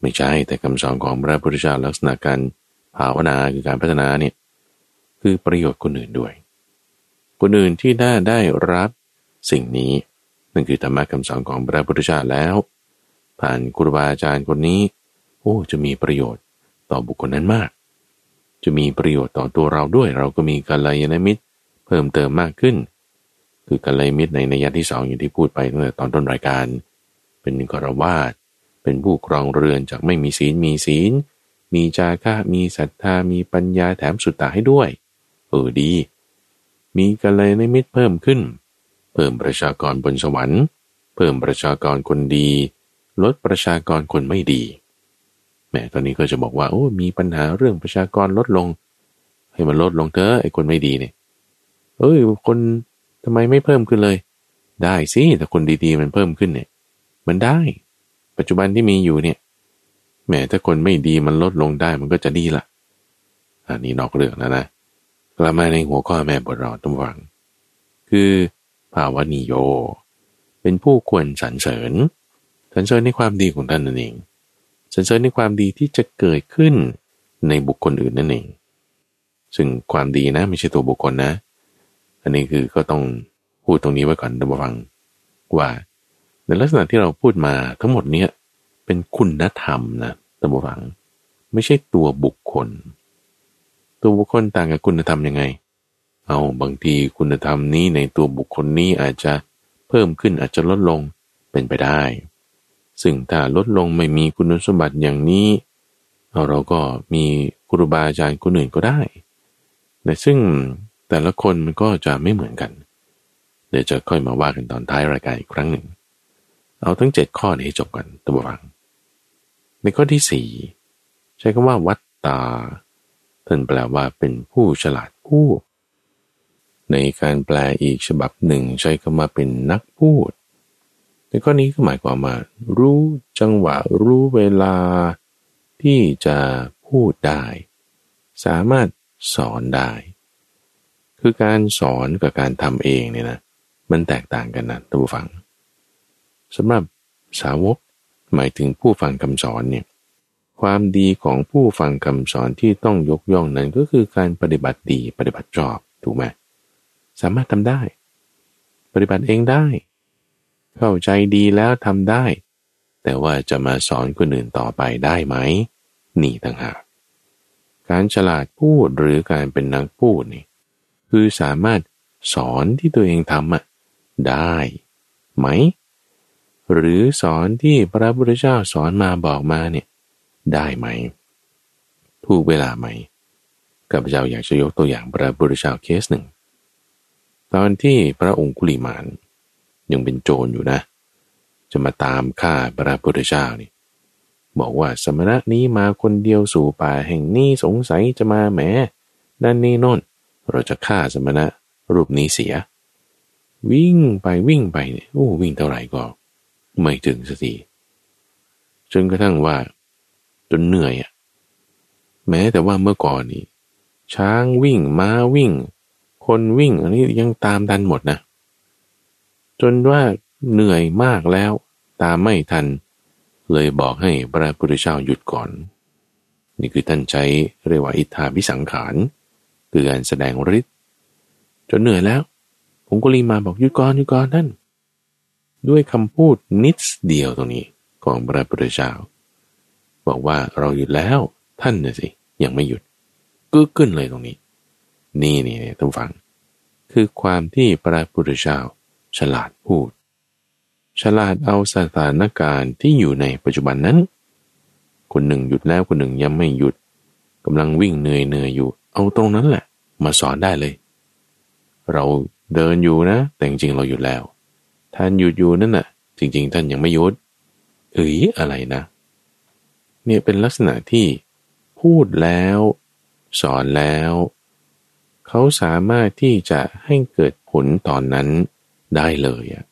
ไม่ใช่แต่คำสอนของพระพุทธเจ้าลักษณะการภาวนาคือการพัฒนาเนี่ยคือประโยชน์คนอื่นด้วย คนอื่นที่ได้ได้รับสิ่งนี้นั่นคือธรรมะคำสอนของพระพุทธเจ้าแล้ว ผ่านครูบาอาจารย์คนนี้ โอ้ จะมีประโยชน์ต่อบุคคลนั้นมาก จะมีประโยชน์ต่อตัวเราด้วย เราก็มีกัลยาณมิตร เพิ่มเติมมากขึ้น คือกัลยาณมิตรในในยัที่สองอย่างที่พูดไปตั้งแต่ตอนต้นรายการ เป็นกรวาดเป็นผู้ครองเรือนจากไม่มีศีลมีศีล มีจาคะมีศรัทธามีปัญญาแถมสุตตาให้ด้วยเออดี มีกัลยาณมิตรเพิ่มขึ้น เพิ่มประชากรบนสวรรค์ เพิ่มประชากรคนดี ลดประชากรคนไม่ดีแม้ตอนนี้ก็จะบอกว่าโอ้มีปัญหาเรื่องประชากรลดลง ให้มันลดลงเถอะไอ้คนไม่ดีเนี่ยเอ้ยคนทำไมไม่เพิ่มขึ้นเลย ได้สิแต่คนดีๆมันเพิ่มขึ้นเนี่ย มันได้ ปัจจุบันที่มีอยู่เนี่ยแม้ถ้าคนไม่ดีมันลดลงได้มันก็จะดีละอันนี้นอกเรื่องแล้วนะกลับมาในหัวข้อแม่บทเราต้องฟัง คือภาวนิโย เป็นผู้ควรสรรเสริญ รรเสริญในความดีของท่านนั่นเองสรรเสริญในความดีที่จะเกิดขึ้นในบุคคลอื่นนั่นเอง ซึ่งความดีนะไม่ใช่ตัวบุคคลนะ อันนี้คือก็ต้องพูดตรงนี้ไว้ก่อนดับฟัง ว่าในลักษณะที่เราพูดมาทั้งหมดเนี้ยเป็นคุณธรรมนะดับฟัง ไม่ใช่ตัวบุคคล ตัวบุคคลต่างกับคุณธรรมยังไง เอาบางทีคุณธรรมนี้ในตัวบุคคลนี้อาจจะเพิ่มขึ้นอาจจะลดลงเป็นไปได้ ซึ่งถ้าลดลงไม่มีคุณสมบัติอย่างนี้ เราก็มีครูบาอาจารย์คนอื่นก็ได้แต่ซึ่งแต่ละคนมันก็จะไม่เหมือนกัน เดี๋ยวจะค่อยมาว่ากันตอนท้ายรายการอีกครั้งหนึ่ง เอาทั้งเจ็ดข้อนี้ให้จบกันตัวฟัง ในข้อที่สี่ใช้คำว่าวัตตาท่านแปลว่าเป็นผู้ฉลาดผู้ในการแปลอีกฉบับหนึ่งใช้คำว่าเป็นนักพูด ในข้อนี้ก็หมายความว่ารู้จังหวะรู้เวลาที่จะพูดได้ สามารถสอนได้ คือการสอนกับการทำเองเนี่ยนะมันแตกต่างกันนะท่านผู้ฟังสำหรับสาวกหมายถึงผู้ฟังคำสอนเนี่ยความดีของผู้ฟังคำสอนที่ต้องยกย่องนั้นก็คือการปฏิบัติดีปฏิบัติชอบถูกไหมสามารถทำได้ ปฏิบัติเองได้ เข้าใจดีแล้วทำได้ แต่ว่าจะมาสอนคนอื่นต่อไปได้ไหม นี่ต่างหากการฉลาดพูดหรือการเป็นนักพูดนี่คือสามารถสอนที่ตัวเองทำอะได้ไหม หรือสอนที่พระพุทธเจ้าสอนมาบอกมาเนี่ยได้ไหม ถูกเวลาไหมข้าพเจ้าอยากจะยกตัวอย่างพระพุทธเจ้าเคสหนึ่ง ตอนที่พระองคุลิมาน ยังเป็นโจรอยู่นะ จะมาตามฆ่าพระพุทธเจ้านี่บอกว่าสมณะนี้มาคนเดียวสู่ป่าแห่งนี้สงสัยจะมาแหมด้านนี้น่น เราจะฆ่าสมณะรูปนี้เสีย วิ่งไปวิ่งไปเนี่ยโอ้วิ่งเท่าไหร่ก็ไม่ถึงสักทีจนกระทั่งว่า จนเหนื่อยอะแม้แต่ว่าเมื่อก่อนนี่ช้างวิ่งม้าวิ่ง คนวิ่ง อันนี้ยังตามทันหมดนะ จนว่าเหนื่อยมากแล้วตามไม่ทัน เลยบอกให้พระพุทธเจ้าหยุดก่อน นี่คือท่านใช้เรียกว่าอิทธาพิสังขารคือการแสดงฤทธิ์จนเหนื่อยแล้ว ผมก็รีมาบอกหยุดก่อนหยุดก่อนท่านด้วยคำพูดนิดเดียวตรงนี้ของพระพุทธเจ้าบอกว่าเราหยุดแล้วท่านน่ะสิยังไม่หยุดกึกขึ้นเลยตรงนี้ นี่นี่ท่านฟัง คือความที่พระพุทธเจ้า ฉลาดพูด ฉลาดเอาสถานการณ์ที่อยู่ในปัจจุบันนั้น คนหนึ่งหยุดแล้วคนหนึ่งยังไม่หยุดกำลังวิ่งเหนื่อยเหนื่อยอยู่ เอาตรงนั้นแหละ มาสอนได้เลย เราเดินอยู่นะ แต่จริงๆเราหยุดแล้ว ท่านหยุดอยู่นั่นน่ะ จริง ๆ ท่านยังไม่หยุดเอ้ยอะไรนะ เนี่ยเป็นลักษณะที่พูดแล้ว สอนแล้ว เขาสามารถที่จะให้เกิดผลตอนนั้น ได้เลยอะ่ะ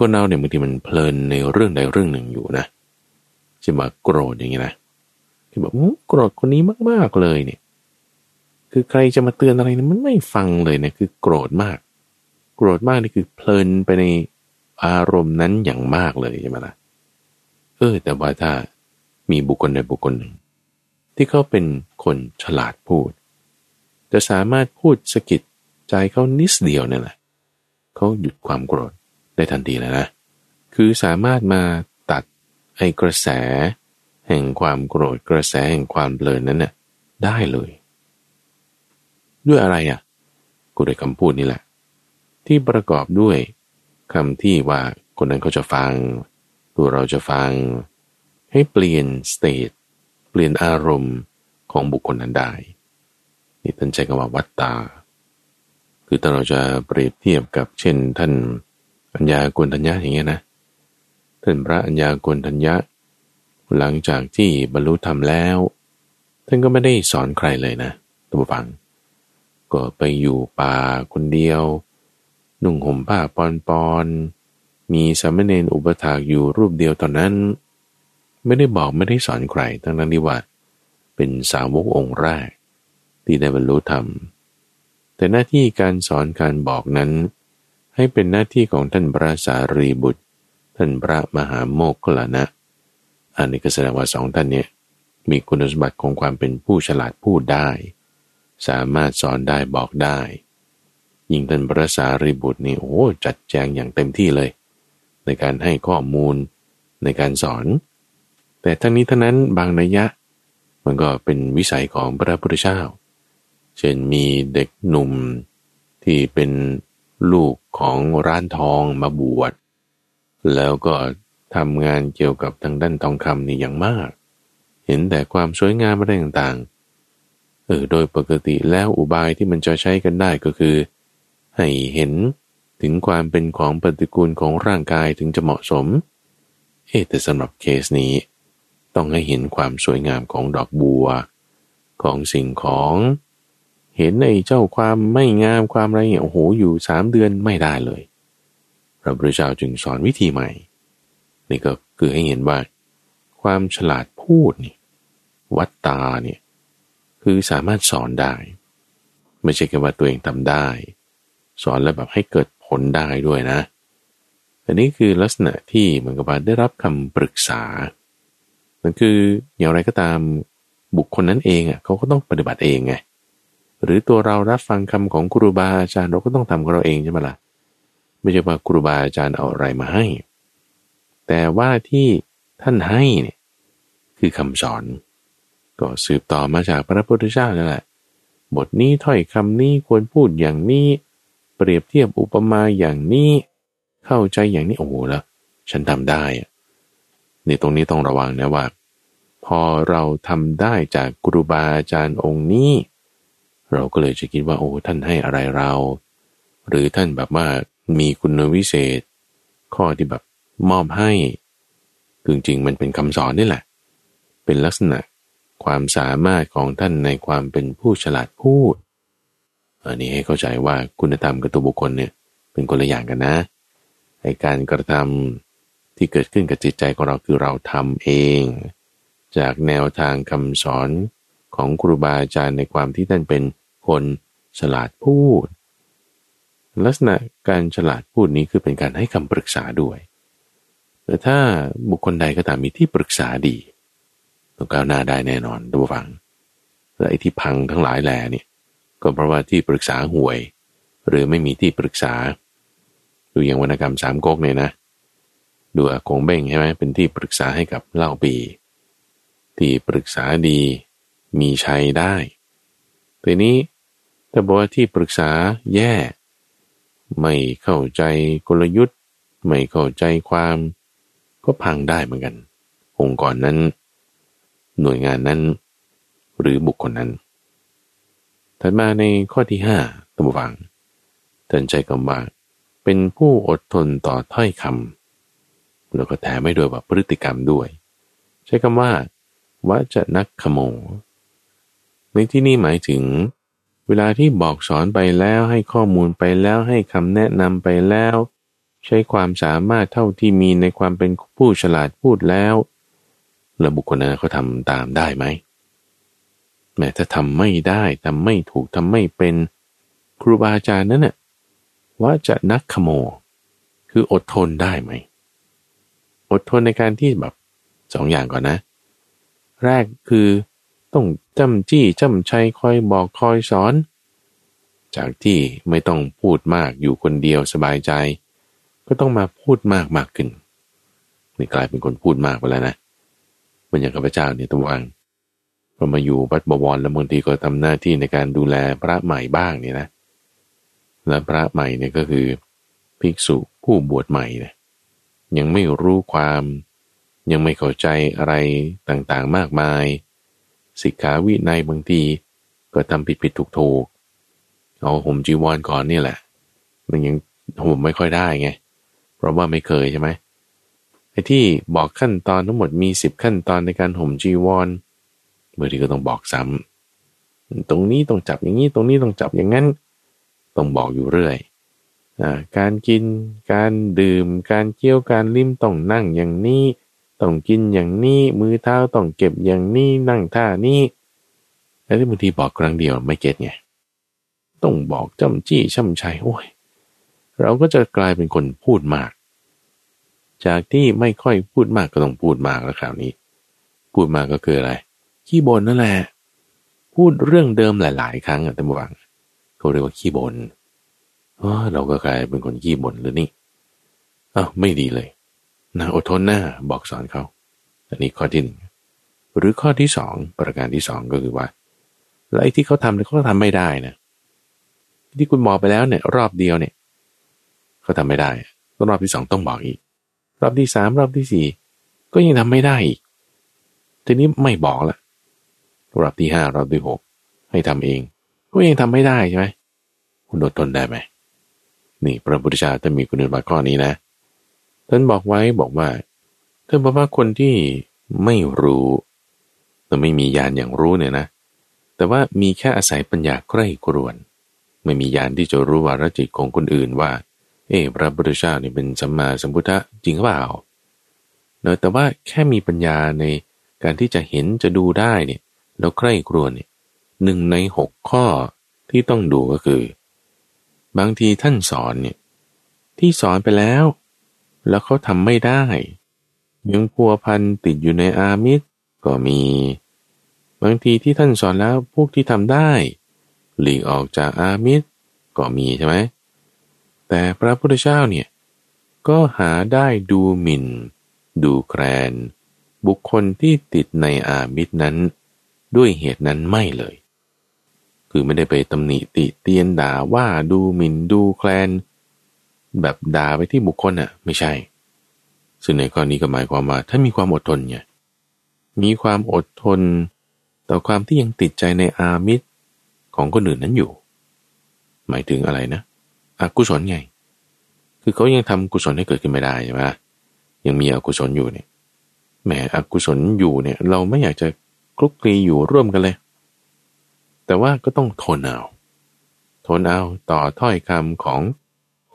คนเราเนี่ยบางทีมันเพลินในเรื่องใดเรื่องหนึ่งอยู่นะจะมาโกรธอย่างนี้นะที่แบบโกรธคนนี้มากๆเลยเนี่ย คือใครจะมาเตือนอะไรเนี่ยมันไม่ฟังเลยเนี่ยคือโกรธมาก โกรธมากนี่คือเพลินไปในอารมณ์นั้นอย่างมากเลยใช่ไหมล่ะเออ แต่ว่าถ้ามีบุคคลใดบุคคลหนึ่ง ที่เขาเป็นคนฉลาดพูด จะสามารถพูดสกิดใจเขานิดเดียวนี่แหละ เขาหยุดความโกรธได้ทันทีแล้วนะ คือสามารถมาตัดไอ้กระแส แห่งความโกรธกระแสแห่งความเบลนนั้นเนี่ยได้เลย ด้วยอะไรอะกูด้วยคำพูดนี่แหละ ที่ประกอบด้วยคำที่ว่าคนนั้นเขาจะฟัง ตัวเราจะฟัง ให้เปลี่ยนสเตตเปลี่ยนอารมณ์ของบุคคลนั้นได้ นี่ท่านใช้คำว่าวัตตา คือถ้าเราจะเปรียบเทียบกับเช่น ท่านอัญญากุลทัญญาอย่างเงี้ยนะท่านพระอัญญากุลทัญญาหลังจากที่บรรลุธรรมแล้ว ท่านก็ไม่ได้สอนใครเลยนะตัวฟัง ก็ไปอยู่ป่าคนเดียว นุ่งห่มผ้าปอนปอนมีสามเณรอุปถากอยู่รูปเดียวตอนนั้น ไม่ได้บอกไม่ได้สอนใครทั้งนั้นที่ว่า เป็นสาวกองค์แรกที่ได้บรรลุธรรม แต่หน้าที่การสอนการบอกนั้น ให้เป็นหน้าที่ของท่านพระสารีบุตร ท่านพระมหาโมกขลานะ อันนี้ก็แสดงว่าสองท่านเนี่ยมีคุณสมบัติของความเป็นผู้ฉลาดพูดได้ สามารถสอนได้บอกได้ ยิ่งท่านพระสารีบุตรนี่โอ้จัดแจงอย่างเต็มที่เลย ในการให้ข้อมูลในการสอน แต่ทั้งนี้ทั้งนั้นบางนัยยะ มันก็เป็นวิสัยของพระพุทธเจ้า เช่นมีเด็กหนุ่มที่เป็นลูกของร้านทองมาบวช แล้วก็ทำงานเกี่ยวกับทางด้านทองคำนี่อย่างมาก เห็นแต่ความสวยงามอะไรต่างๆ เออ โดยปกติแล้วอุบายที่มันจะใช้กันได้ก็คือ ให้เห็นถึงความเป็นของปฏิกูลของร่างกายถึงจะเหมาะสม เอแต่สำหรับเคสนี้ ต้องให้เห็นความสวยงามของดอกบัว ของสิ่งของ เห็นในเจ้าความไม่งามความอะไรเนี่ยโอ้โหอยู่สามเดือนไม่ได้เลย พระพุทธเจ้าจึงสอนวิธีใหม่ นี่ก็คือให้เห็นว่า ความฉลาดพูดนี่วัตตาเนี่ยคือสามารถสอนได้ ไม่ใช่แค่ว่าตัวเองทำได้ สอนแล้วแบบให้เกิดผลได้ด้วยนะอันนี้คือลักษณะที่เหมือนกับว่าได้รับคำปรึกษาันคืออย่างไรก็ตามบุคคลนั้นเองอะเขาก็ต้องปฏิบัติเองไง หรือตัวเรารับฟังคำของครูบาอาจารย์เราก็ต้องทำของเราเองใช่ไหมละ่ะ ไม่ใช่ว่าครูบาอาจารย์เอาอะไรมาให้ แต่ว่าที่ท่านให้เนี่ยคือคำสอน ก็สืบต่อมาจากพระพุทธเจ้านั่นแหละ บทนี้ถ้อยคำนี้ควรพูดอย่างนี้ เปรียบเทียบอุปมาอย่างนี้ เข้าใจอย่างนี้โอ้โหแล้วฉันทำได้นี่ตรงนี้ต้องระวังนะว่า พอเราทำได้จากครูบาอาจารย์องค์นี้ เราก็เลยจะคิดว่าโอ้ท่านให้อะไรเรา หรือท่านแบบว่ามีคุณวิเศษ ข้อที่แบบมอบให้จริงๆมันเป็นคำสอนนี่แหละ เป็นลักษณะความสามารถของท่านในความเป็นผู้ฉลาดพูด อันนี้ให้เข้าใจว่าคุณธรรมกับตัวบุคคลเนี่ยเป็นคนละอย่างกันนะไอการกระทำที่เกิดขึ้นกับจิตใจของเราคือเราทำเอง จากแนวทางคำสอน ของครูบาอาจารย์ในความที่ท่านเป็นคนฉลาดพูด ลักษณะการฉลาดพูดนี้คือเป็นการให้คำปรึกษาด้วย แต่ถ้าบุคคลใดก็ตามมีที่ปรึกษาดีต้องก้าวหน้าได้แน่นอนดูฟังและไอ้ที่พังทั้งหลายแหล่เนี่ยก็เพราะว่าที่ปรึกษาห่วย หรือไม่มีที่ปรึกษา ดูอย่างวรรณกรรมสามก๊กเนี่ยนะดูอากงเบ้งใช่ไหมเป็นที่ปรึกษาให้กับเล่าปี ที่ปรึกษาดี มีใชัยได้ทีนี้แต่บอกว่าที่ปรึกษาแย่ ไม่เข้าใจกลยุทธ์ ไม่เข้าใจความ ก็พังได้เหมือนกัน องค์กรนั้น หน่วยงานนั้น หรือบุคคลนั้นถัดมาในข้อที่ห้าตัมวังท่านใจคำว่าเป็นผู้อดทนต่อถ้อยคำแล้วก็แถมไม่ด้วยว่าพฤติกรรมด้วย ใช้คำว่าว่าจะนักขโมย ในที่นี้หมายถึง เวลาที่บอกสอนไปแล้วให้ข้อมูลไปแล้วให้คำแนะนำไปแล้ว ใช้ความสามารถเท่าที่มีในความเป็นผู้ฉลาดพูดแล้วแล้วบุคคลนั้นเขาทำตามได้ไหมแม้ถ้าทำไม่ได้ทำไม่ถูกทำไม่เป็นครูบาอาจารย์นั้นน่ะว่าจะนักขโม คืออดทนได้ไหม อดทนในการที่แบบสองอย่างก่อนนะ แรกคือ ต้องจำจี้จำชัยคอยบอกคอยสอน จากที่ไม่ต้องพูดมากอยู่คนเดียวสบายใจ ก็ต้องมาพูดมากมากขึ้นนี่กลายเป็นคนพูดมากไปแล้วนะเหมือนอย่างข้าพเจ้าเนี่ยตัววังพอมาอยู่วัดบวรแล้วบางทีก็ทำหน้าที่ในการดูแลพระใหม่บ้างเนี่ยนะ และพระใหม่เนี่ยก็คือภิกษุผู้บวชใหม่เนี่ยยังไม่รู้ความ ยังไม่เข้าใจอะไรต่างๆมากมาย สิกขาวินัยบางทีก็ทำผิดผิดถูกถูกเอาห่มจีวรก่อนนี่แหละ มันยังห่มไม่ค่อยได้ไง เพราะว่าไม่เคยใช่ไหมไอ้ที่บอกขั้นตอนทั้งหมดมีสิบขั้นตอนในการห่มจีวรบางทีก็ต้องบอกซ้ำตรงนี้ต้องจับอย่างนี้ตรงนี้ต้องจับอย่างนั้น ต้องบอกอยู่เรื่อยการกิน การดื่ม การเคี้ยวการลิ้มต้องนั่งอย่างนี้ ต้องกินอย่างนี้มือเท้าต้องเก็บอย่างนี้นั่งท่านี้แล้วที่บางทีบอกครั้งเดียวไม่เก็ตไงต้องบอกจำจี้ช่ำชัยโอ้ยเราก็จะกลายเป็นคนพูดมาก จากที่ไม่ค่อยพูดมากก็ต้องพูดมากแล้วคราวนี้ พูดมากก็คืออะไร ขี้บ่นนั่นแหละ พูดเรื่องเดิมหลาย ๆ ครั้งอะแต่บวังเขาเรียกว่าขี้บ่นเออเราก็กลายเป็นคนขี้บ่นหรือนี่อ้าวไม่ดีเลย นะอดทนหน้าบอกสอนเขา อันนี้ข้อที่หนึ่งหรือข้อที่สองประการที่สองก็คือว่าแล้วไอ้ที่เขาทำเนี่ยเขาทำไม่ได้นะที่คุณบอกไปแล้วเนี่ย รอบเดียวเนี่ยเขาทำไม่ได้รอบที่สองต้องบอกอีก รอบที่สามรอบที่สี่ก็ยังทำไม่ได้อีกทีนี้ไม่บอกละรอบที่ห้ารอบที่หกให้ทำเองก็ยังทำไม่ได้ใช่ไหมคุณอดทนได้ไหมนี่พระพุทธเจ้าจะมีคุณสมบัติข้อนี้นะ ท่านบอกไว้บอกว่าท่านบอกว่าคนที่ไม่รู้แต่ไม่มีญาณอย่างรู้เนี่ยนะ แต่ว่ามีแค่อาศัยปัญญาใกล้กรวน ไม่มีญาณที่จะรู้วารจิตของคนอื่นว่า เออพระพุทธเจ้าเนี่ยเป็นสัมมาสัมพุทธะจริงหรือเปล่าเนอะแต่ว่าแค่มีปัญญาในการที่จะเห็นจะดูได้เนี่ย แล้วใคร่ครวญเนี่ยหนึ่งในหกข้อที่ต้องดูก็คือ บางทีท่านสอนเนี่ยที่สอนไปแล้ว แล้วเขาทำไม่ได้ ยังพัวพันติดอยู่ในอามิตรก็มี บางทีที่ท่านสอนแล้วพวกที่ทำได้ หลีกออกจากอามิตรก็มีใช่ไหมแต่พระพุทธเจ้าเนี่ยก็หาได้ดูหมิน่น ดูแคลน บุคคลที่ติดในอามิตรนั้น ด้วยเหตุนั้นไม่เลย คือไม่ได้ไปตำหนิติเตียนด่าว่าดูหมิ่นดูแคลน แบบด่าไปที่บุคคลอะ ไม่ใช่ ซึ่งในข้อนี้ก็หมายความว่า ถ้ามีความอดทนเนี่ยมีความอดทน ต่อความที่ยังติดใจในอามิตรของคนอื่นนั้นอยู่ หมายถึงอะไรนะอกุศลไง คือเขายังทำกุศลให้เกิดขึ้นไม่ได้ใช่ไหมยังมีอกุศลอยู่เนี่ยแหมอกุศลอยู่เนี่ย เราไม่อยากจะคลุกคลีอยู่ร่วมกันเลย แต่ว่าก็ต้องทนเอาทนเอาต่อถ้อยคำของ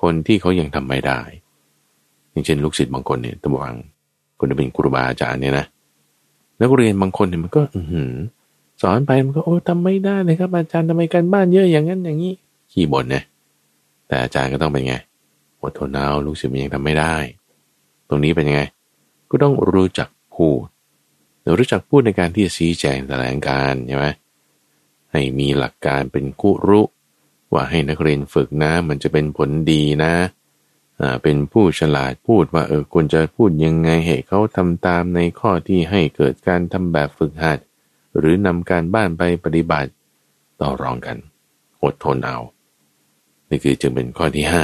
คนที่เขายังทำไม่ได้ อย่างเช่นลูกศิษย์บางคนเนี่ยตะวังคนที่เป็นครูบาอาจารย์เนี่ยนะนักเรียนบางคนเนี่ยมันก็ อืสอนไปมันก็โอ้ทำไม่ได้เลยครับ อาจารย์ทำไมกันบ้านเยอะอย่างนั้นอย่างนี้ขี้บ่นนะแต่อาจารย์ก็ต้องเป็นไงอดทนเอาลูกศิษย์มันยังทำไม่ได้ ตรงนี้เป็นยังไง ก็ต้องรู้จักพูดรู้จักพูดในการที่จะชี้แจงแถลงการใช่ไหมให้มีหลักการเป็นกุรุ ว่าให้นักเรียนฝึกนะ มันจะเป็นผลดีนะเป็นผู้ฉลาดพูดว่าเออควรจะพูดยังไงให้เขาทำตามในข้อที่ให้เกิดการทำแบบฝึกหัด หรือนำการบ้านไปปฏิบัติ ต่อรองกัน อดทนเอา นี่คือจึงเป็นข้อที่ห้า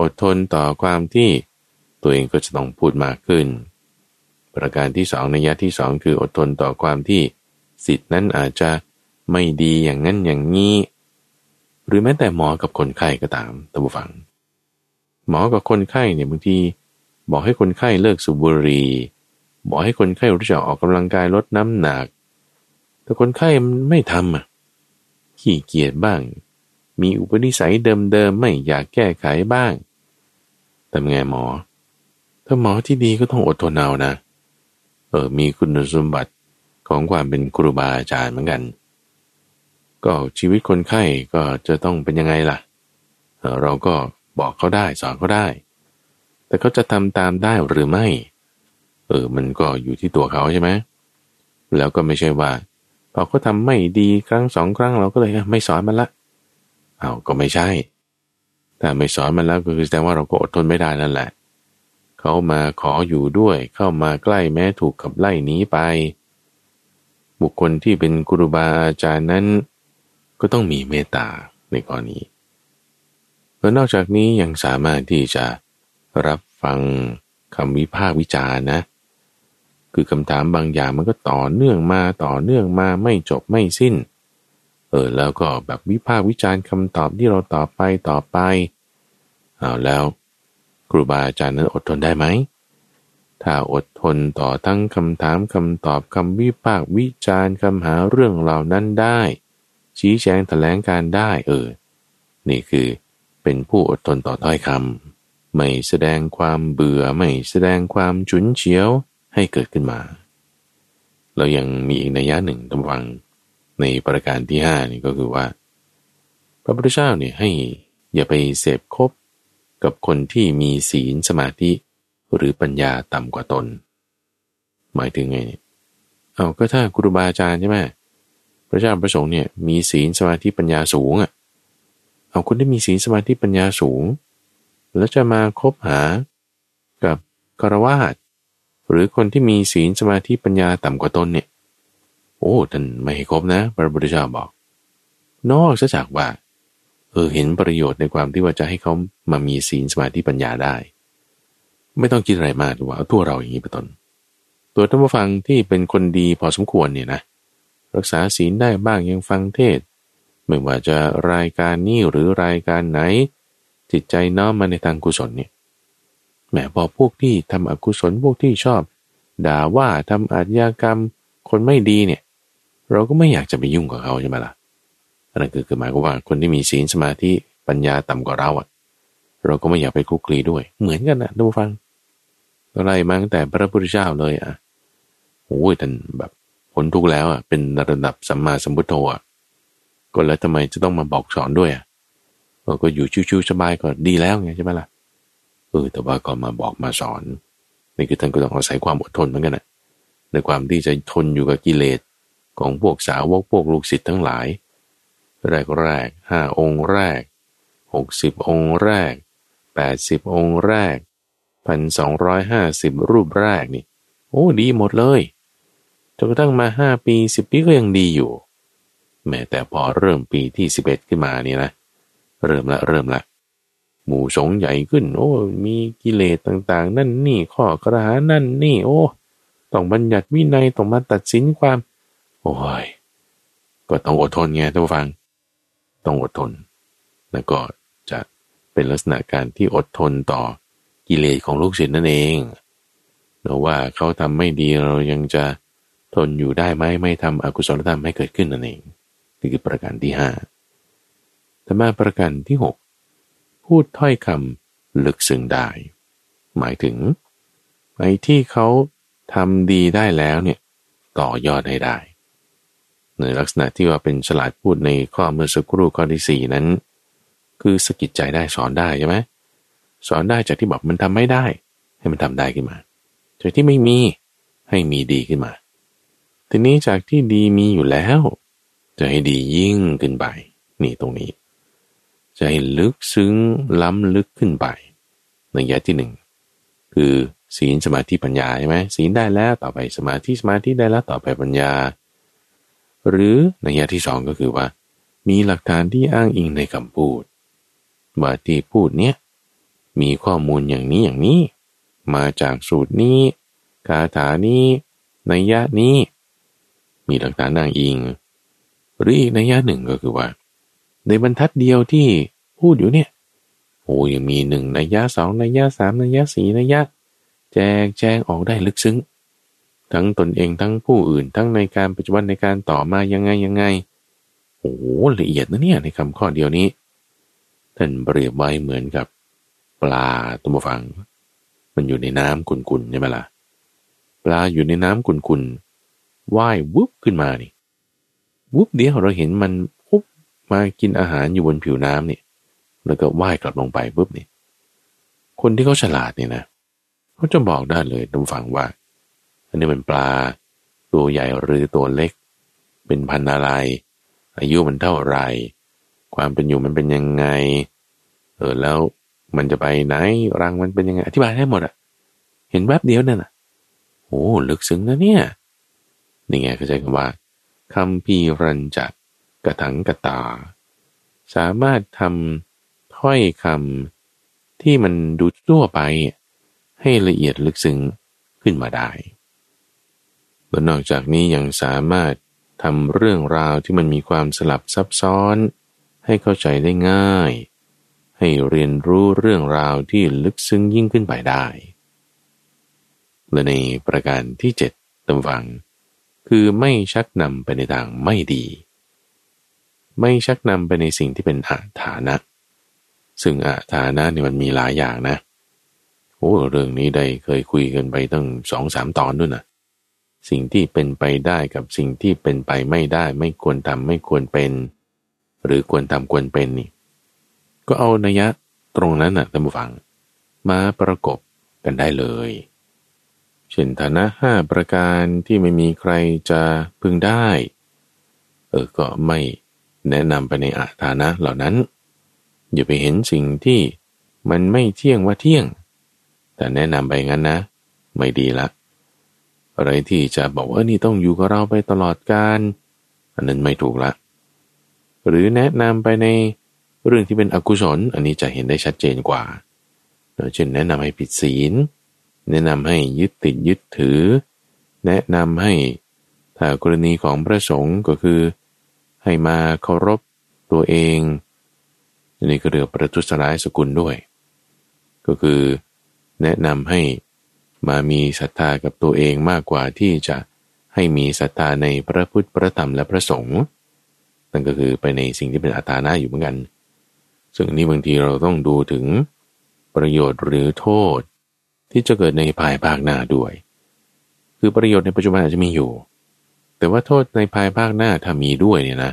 อดทนต่อความที่ตัวเองก็จะต้องพูดมากขึ้น ประการที่สองในยะที่สองคืออดทนต่อความที่สิทธินั้นอาจจะไม่ดีอย่างนั้นอย่างนี้ หรือแม้แต่หมอกับคนไข้ก็ตามตัมบูฟัง หมอกับคนไข้เนี่ยบางทีบอกให้คนไข้เลิกสูบบุหรี่บอกให้คนไข้รู้จักออกกำลังกายลดน้ำหนัก แต่คนไข้มันไม่ทำอะขี้เกียจบ้าง มีอุปนิสัยเดิมๆไม่อยากแก้ไขบ้างทำไงหมอ ถ้าหมอที่ดีก็ต้องอดทนเอานะ เออมีคุณสมบัติของความเป็นครูบาอาจารย์เหมือนกัน ก็ชีวิตคนไข้ก็จะต้องเป็นยังไงล่ะ เราก็บอกเขาได้สอนเขาได้ แต่เขาจะทำตามได้หรือไม่ เออ มันก็อยู่ที่ตัวเขาใช่ไหมแล้วก็ไม่ใช่ว่าพอเขาทำไม่ดีครั้งสองครั้งเราก็เลยไม่สอนมันละ เอาก็ไม่ใช่ถ้าไม่สอนมันแล้วก็คือแสดงว่าเราก็อดทนไม่ได้นั่นแหละ เขามาขออยู่ด้วย เข้ามาใกล้แม้ถูกขับไล่หนีไป บุคคลที่เป็นครูบาอาจารย์นั้น ก็ต้องมีเมตตาในกรณีแล้วนอกจากนี้ยังสามารถที่จะรับฟังคำวิพากษ์วิจารณ์นะ คือคำถามบางอย่างมันก็ต่อเนื่องมาต่อเนื่องมาไม่จบไม่สิ้น เออแล้วก็แบบวิพากษ์วิจารณ์คำตอบที่เราตอบไปต่อไปเอาแล้วครูบาอาจารย์นั้นอดทนได้ไหม ถ้าอดทนต่อทั้งคำถามคำตอบคำวิพากษ์วิจารณ์คำหาเรื่องเหล่านั้นได้ ชี้แจงแถลงการได้เออ นี่คือเป็นผู้อดทนต่อถ้อยคำไม่แสดงความเบื่อไม่แสดงความฉุนเฉียวให้เกิดขึ้นมา เรายังมีอีกนัยยะหนึ่งตำวังในประการที่ห้านี่ก็คือว่า พระพุทธเจ้าเนี่ยให้อย่าไปเสพคบกับคนที่มีศีลสมาธิหรือปัญญาต่ำกว่าตน หมายถึงไง เอาก็ถ้าครูบาอาจารย์ใช่ไหม พระเจ้าประสงค์เนี่ยมีศีลสมาธิปัญญาสูงอะ่ะเอาคนที่มีศีลสมาธิปัญญาสูง แล้วจะมาคบหากับกรวาดหรือคนที่มีศีลสมาธิปัญญาต่ำกว่าตนเนี่ย โอ้ท่านไม่ให้คบนะ พระพุทธเจ้าบอก นอกจากว่าเออเห็นประโยชน์ในความที่ว่าจะให้เขามามีศีลสมาธิปัญญาได้ ไม่ต้องคิดอะไรมากว่าเอาตัวเราอย่างนี้เป็นต้นตัวท่านผู้ฟังที่เป็นคนดีพอสมควรเนี่ยนะ รักษาศีลได้บ้างยังฟังเทศ ไม่ว่าจะรายการนี้หรือรายการไหน จิตใจน้อมมาในทางกุศลเนี่ยแหมพอพวกที่ทำอกุศลพวกที่ชอบ ด่าว่าทำอาชญากรรมคนไม่ดีเนี่ย เราก็ไม่อยากจะไปยุ่งกับเขาใช่ไหมล่ะอันนั้นคือหมายความว่าคนที่มีศีลสมาธิปัญญาต่ำกว่าเราอะ เราก็ไม่อยากไปคุกคลีด้วย เหมือนกันนะทุกฟังอะไรมาตั้งแต่พระพุทธเจ้าเลยอะโอ้ยท่านแบบ ผลทุกแล้วอะเป็นระดับสัมมาสัมพุทโธอะก็แล้วทำไมจะต้องมาบอกสอนด้วยอะก็อยู่ชิวๆสบายก็ดีแล้วไงใช่ไหมล่ะเออแต่ว่าก็มาบอกมาสอนนี่คือท่านก็ต้องอาศัยความอดทนเหมือนกันนะในความที่จะทนอยู่กับกิเลสของพวกสาวกพวกลูกศิษย์ทั้งหลาย แรกแรกห้าองค์แรกหกสิบองค์แรกแปดสิบองค์แรกพันสองร้อยห้าสิบรูปแรกนี่ โอ้ดีหมดเลย จนกระทั่งมาห้าปีสิบปีก็ยังดีอยู่ แม้แต่พอเริ่มปีที่สิบเอ็ดขึ้นมานี่นะ เริ่มละเริ่มละ หมู่สงใหญ่ขึ้น โอ้ มีกิเลสต่างๆ นั่นนี่ข้อกระหานั่นนี่ โอ้ต้องบัญญัติวินัยต้องมาตัดสินความ โอ้ยก็ต้องอดทนไงท่านผู้ฟัง ต้องอดทน แล้วก็จะเป็นลักษณะการที่อดทนต่อกิเลสของลูกศิษย์นั่นเองหรือว่าเขาทำไม่ดีเรายังจะ ทนอยู่ได้ไหมไม่ทำอกุศลธรรมให้เกิดขึ้นนั่นเองนี่คือประการที่ห้าแต่มาประการที่หกพูดถ้อยคำลึกซึ้งได้ หมายถึงไอ้ที่เขาทำดีได้แล้วเนี่ยต่อยอดให้ได้ ในลักษณะที่ว่าเป็นฉลาดพูดในข้อเมื่อสักครู่ข้อที่สี่นั้น คือสกิดใจได้สอนได้ใช่ไหมสอนได้จากที่บอกมันทำไม่ได้ ให้มันทำได้ขึ้นมาจากที่ไม่มีให้มีดีขึ้นมา ทีนี้จากที่ดีมีอยู่แล้ว จะให้ดียิ่งขึ้นไป นี่ตรงนี้ จะให้ลึกซึ้งล้ำลึกขึ้นไปในยะที่หนึ่งคือศีลสมาธิปัญญาใช่ไหมศีลได้แล้วต่อไปสมาธิสมาธิได้แล้วต่อไปปัญญา หรือในยะที่สองก็คือว่า มีหลักฐานที่อ้างอิงในคำพูดว่าที่พูดเนี้ยมีข้อมูลอย่างนี้อย่างนี้ มาจากสูตรนี้คาถานี้ในยะนี้ มีหลักฐานอ้างอิง หรืออีกในยะหนึ่งก็คือว่า ในบรรทัดเดียวที่พูดอยู่เนี่ยโอ้ยังมีหนึ่งในยะสองในยะสามในยะสี่ในยะ แจกแจงออกได้ลึกซึ้ง ทั้งตนเองทั้งผู้อื่นทั้งในการปัจจุบันในการต่อมายังไงยังไงโอ้ละเอียดนะเนี่ยในคำข้อเดียวนี้ท่านเปรียบไว้เหมือนกับปลาตัวฟัง มันอยู่ในน้ำขุ่นๆใช่ไหมล่ะปลาอยู่ในน้ำขุ่นๆ ว่ายวุบขึ้นมานี่วุบเดียวเราเห็นมันวุบมากินอาหารอยู่บนผิวน้ำนี่แล้วก็ว่ายกลับลงไปปุ๊บนี่คนที่เขาฉลาดเนี่ยนะเขาจะบอกได้เลยทุกฝังว่า อันนี้เป็นปลา ตัวใหญ่หรือตัวเล็ก เป็นพันธุ์อะไร อายุมันเท่าไร ความเป็นอยู่มันเป็นยังไง เออแล้วมันจะไปไหนรังมันเป็นยังไง อธิบายให้หมดอะเห็นแวบเดียวนั่นอะโอ้ลึกซึ้งนะเนี่ย นี่ไงเขาใช้คำว่าคำพีรันจักกระถังกระตา สามารถทำถ้อยคำที่มันดูทั่วไป ให้ละเอียดลึกซึ้งขึ้นมาได้และนอกจากนี้ยังสามารถทำเรื่องราวที่มันมีความสลับซับซ้อน ให้เข้าใจได้ง่าย ให้เรียนรู้เรื่องราวที่ลึกซึ้งยิ่งขึ้นไปได้ และในประการที่เจ็ดตำฟัง คือไม่ชักนำไปในทางไม่ดี ไม่ชักนำไปในสิ่งที่เป็นอาฐานะ ซึ่งอาฐานะนี่มันมีหลายอย่างนะโอ้เรื่องนี้ได้เคยคุยกันไปตั้งสองสามตอนด้วยนะสิ่งที่เป็นไปได้กับสิ่งที่เป็นไปไม่ได้ ไม่ควรทำไม่ควรเป็น หรือควรทำควรเป็นนี่ ก็เอานัยะตรงนั้นน่ะท่านผู้ฟัง มาประกบกันได้เลย เช่นฐานะห้าประการที่ไม่มีใครจะพึงได้ เออก็ไม่แนะนำไปในอาฐานะเหล่านั้น อย่าไปเห็นสิ่งที่มันไม่เที่ยงว่าเที่ยง แต่แนะนำไปงั้นนะ ไม่ดีละ อะไรที่จะบอกว่านี่ต้องอยู่กับเราไปตลอดกาลอันนั้นไม่ถูกละ หรือแนะนำไปในเรื่องที่เป็นอกุศล อันนี้จะเห็นได้ชัดเจนกว่า เช่นแนะนำให้ผิดศีล แนะนำให้ยึดติดยึดถือ แนะนำให้ถ้ากรณีของพระสงฆ์ก็คือ ให้มาเคารพตัวเองนี่ก็เรียกประทุษร้ายสกุลด้วย ก็คือแนะนำให้มามีศรัทธากับตัวเองมากกว่าที่จะให้มีศรัทธาในพระพุทธพระธรรมและพระสงฆ์นั่นก็คือไปในสิ่งที่เป็นอัตานาอยู่เหมือนกัน ซึ่งนี้บางทีเราต้องดูถึงประโยชน์หรือโทษ ที่จะเกิดในภายภาคหน้าด้วย คือประโยชน์ในปัจจุบันอาจจะมีอยู่ แต่ว่าโทษในภายภาคหน้าถ้ามีด้วยเนี่ยนะ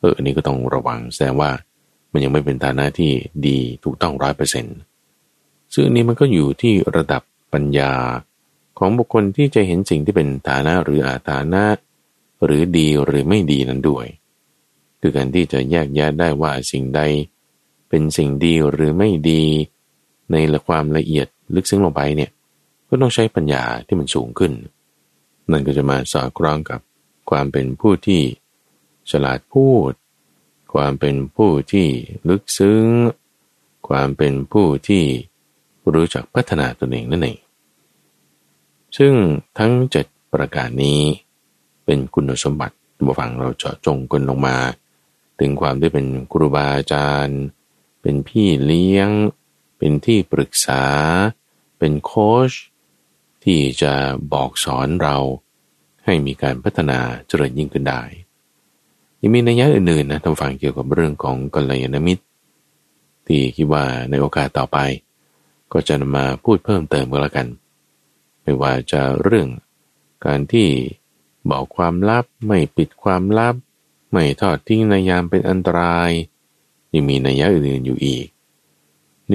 เอออันนี้ก็ต้องระวังแสดงว่ามันยังไม่เป็นฐานะที่ดีถูกต้องร้อยเปอร์เซ็นต์ซึ่งนี้มันก็อยู่ที่ระดับปัญญาของบุคคลที่จะเห็นสิ่งที่เป็นฐานะหรืออาฐานะ หรือดีหรือไม่ดีนั้นด้วย คือการที่จะแยกแยะได้ว่าสิ่งใด เป็นสิ่งดีหรือไม่ดี ในละความละเอียด ลึกซึ้งลงไปเนี่ยก็ต้องใช้ปัญญาที่มันสูงขึ้น นั่นก็จะมาสอดคล้องกับความเป็นผู้ที่ฉลาดพูด ความเป็นผู้ที่ลึกซึ้ง ความเป็นผู้ที่รู้จักพัฒนาตนเองนั่นเอง ซึ่งทั้งเจ็ดประการนี้เป็นคุณสมบัติบฟังเราเจาะจงกันลงมา ถึงความได้เป็นครูบาอาจารย์ เป็นพี่เลี้ยง เป็นที่ปรึกษา เป็นโค้ชที่จะบอกสอนเราให้มีการพัฒนาเจริญยิ่งขึ้นได้ยังมีนัยยะอื่นๆนะทำฟังเกี่ยวกับเรื่องของกัลยาณมิตร ที่คิดว่าในโอกาสต่อไป ก็จะนำมาพูดเพิ่มเติมก็แล้วกัน ไม่ว่าจะเรื่องการที่บอกความลับไม่ปิดความลับ ไม่ทอดทิ้งในยามเป็นอันตราย ยังมีนัยยะอื่นๆอยู่อีก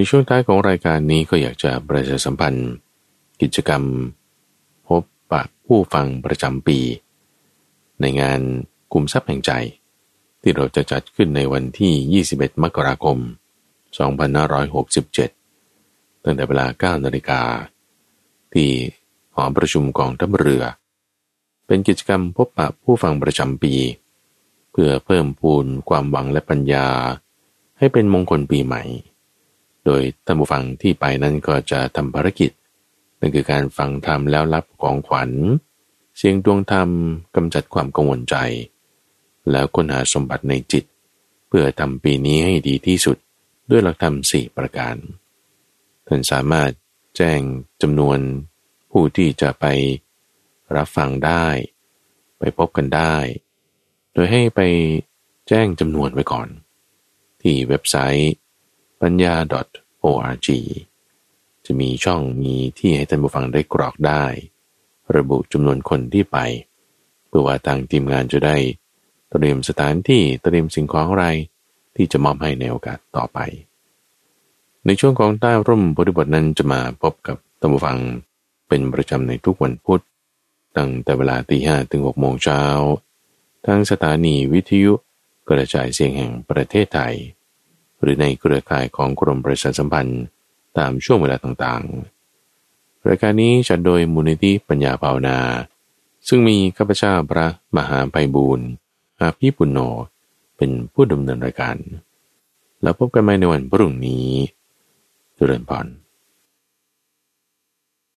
ในช่วงท้ายของรายการนี้ก็อยากจะประชาสัมพันธ์ กิจกรรม พบปะผู้ฟังประจำปี ในงานกลุ่มทรัพย์แห่งใจ ที่เราจะจัดขึ้นในวันที่ 21 มกราคม 2567 ตั้งแต่เวลา 9 นาฬิกา ที่หอประชุมกองทัพเรือ เป็นกิจกรรมพบปะผู้ฟังประจำปี เพื่อเพิ่มพูนความหวังและปัญญา ให้เป็นมงคลปีใหม่ โดยท่านผู้ฟังที่ไปนั้นก็จะทำภารกิจ นั่นคือการฟังธรรมแล้วรับของขวัญ เสียงดวงธรรมกำจัดความกังวลใจ แล้วค้นหาสมบัติในจิต เพื่อทำปีนี้ให้ดีที่สุดด้วยหลักธรรมสี่ประการ ท่านสามารถแจ้งจำนวนผู้ที่จะไปรับฟังได้ ไปพบกันได้ โดยให้ไปแจ้งจำนวนไว้ก่อน ที่เว็บไซต์ ปัญญา .org จะมีช่องมีที่ให้ท่านผู้ฟังได้กรอกได้ ระบุจำนวนคนที่ไป เพื่อว่าทางทีมงานจะได้เตรียมสถานที่เตรียมสิ่งของอะไร ที่จะมอบให้ในโอกาสต่อไป ในช่วงของใต้ร่มบริบทนั้นจะมาพบกับท่านผู้ฟังเป็นประจำในทุกวันพุธตั้งแต่เวลาตีห้ถึงหกโมงเช้าทางสถานีวิทยุกระจายเสียงแห่งประเทศไทย หรือในเครือข่ายของกรมประชาสัมพันธ์ตามช่วงเวลาต่างๆ รายการนี้จัดโดยมูลนิธิปัญญาภาวนา ซึ่งมีข้าพเจ้าพระมหาไพบูรณ์อาภีปุณโญเป็นผู้ดำเนินรายการ แล้วพบกันใหม่ในวันพรุ่งนี้จุเรนพร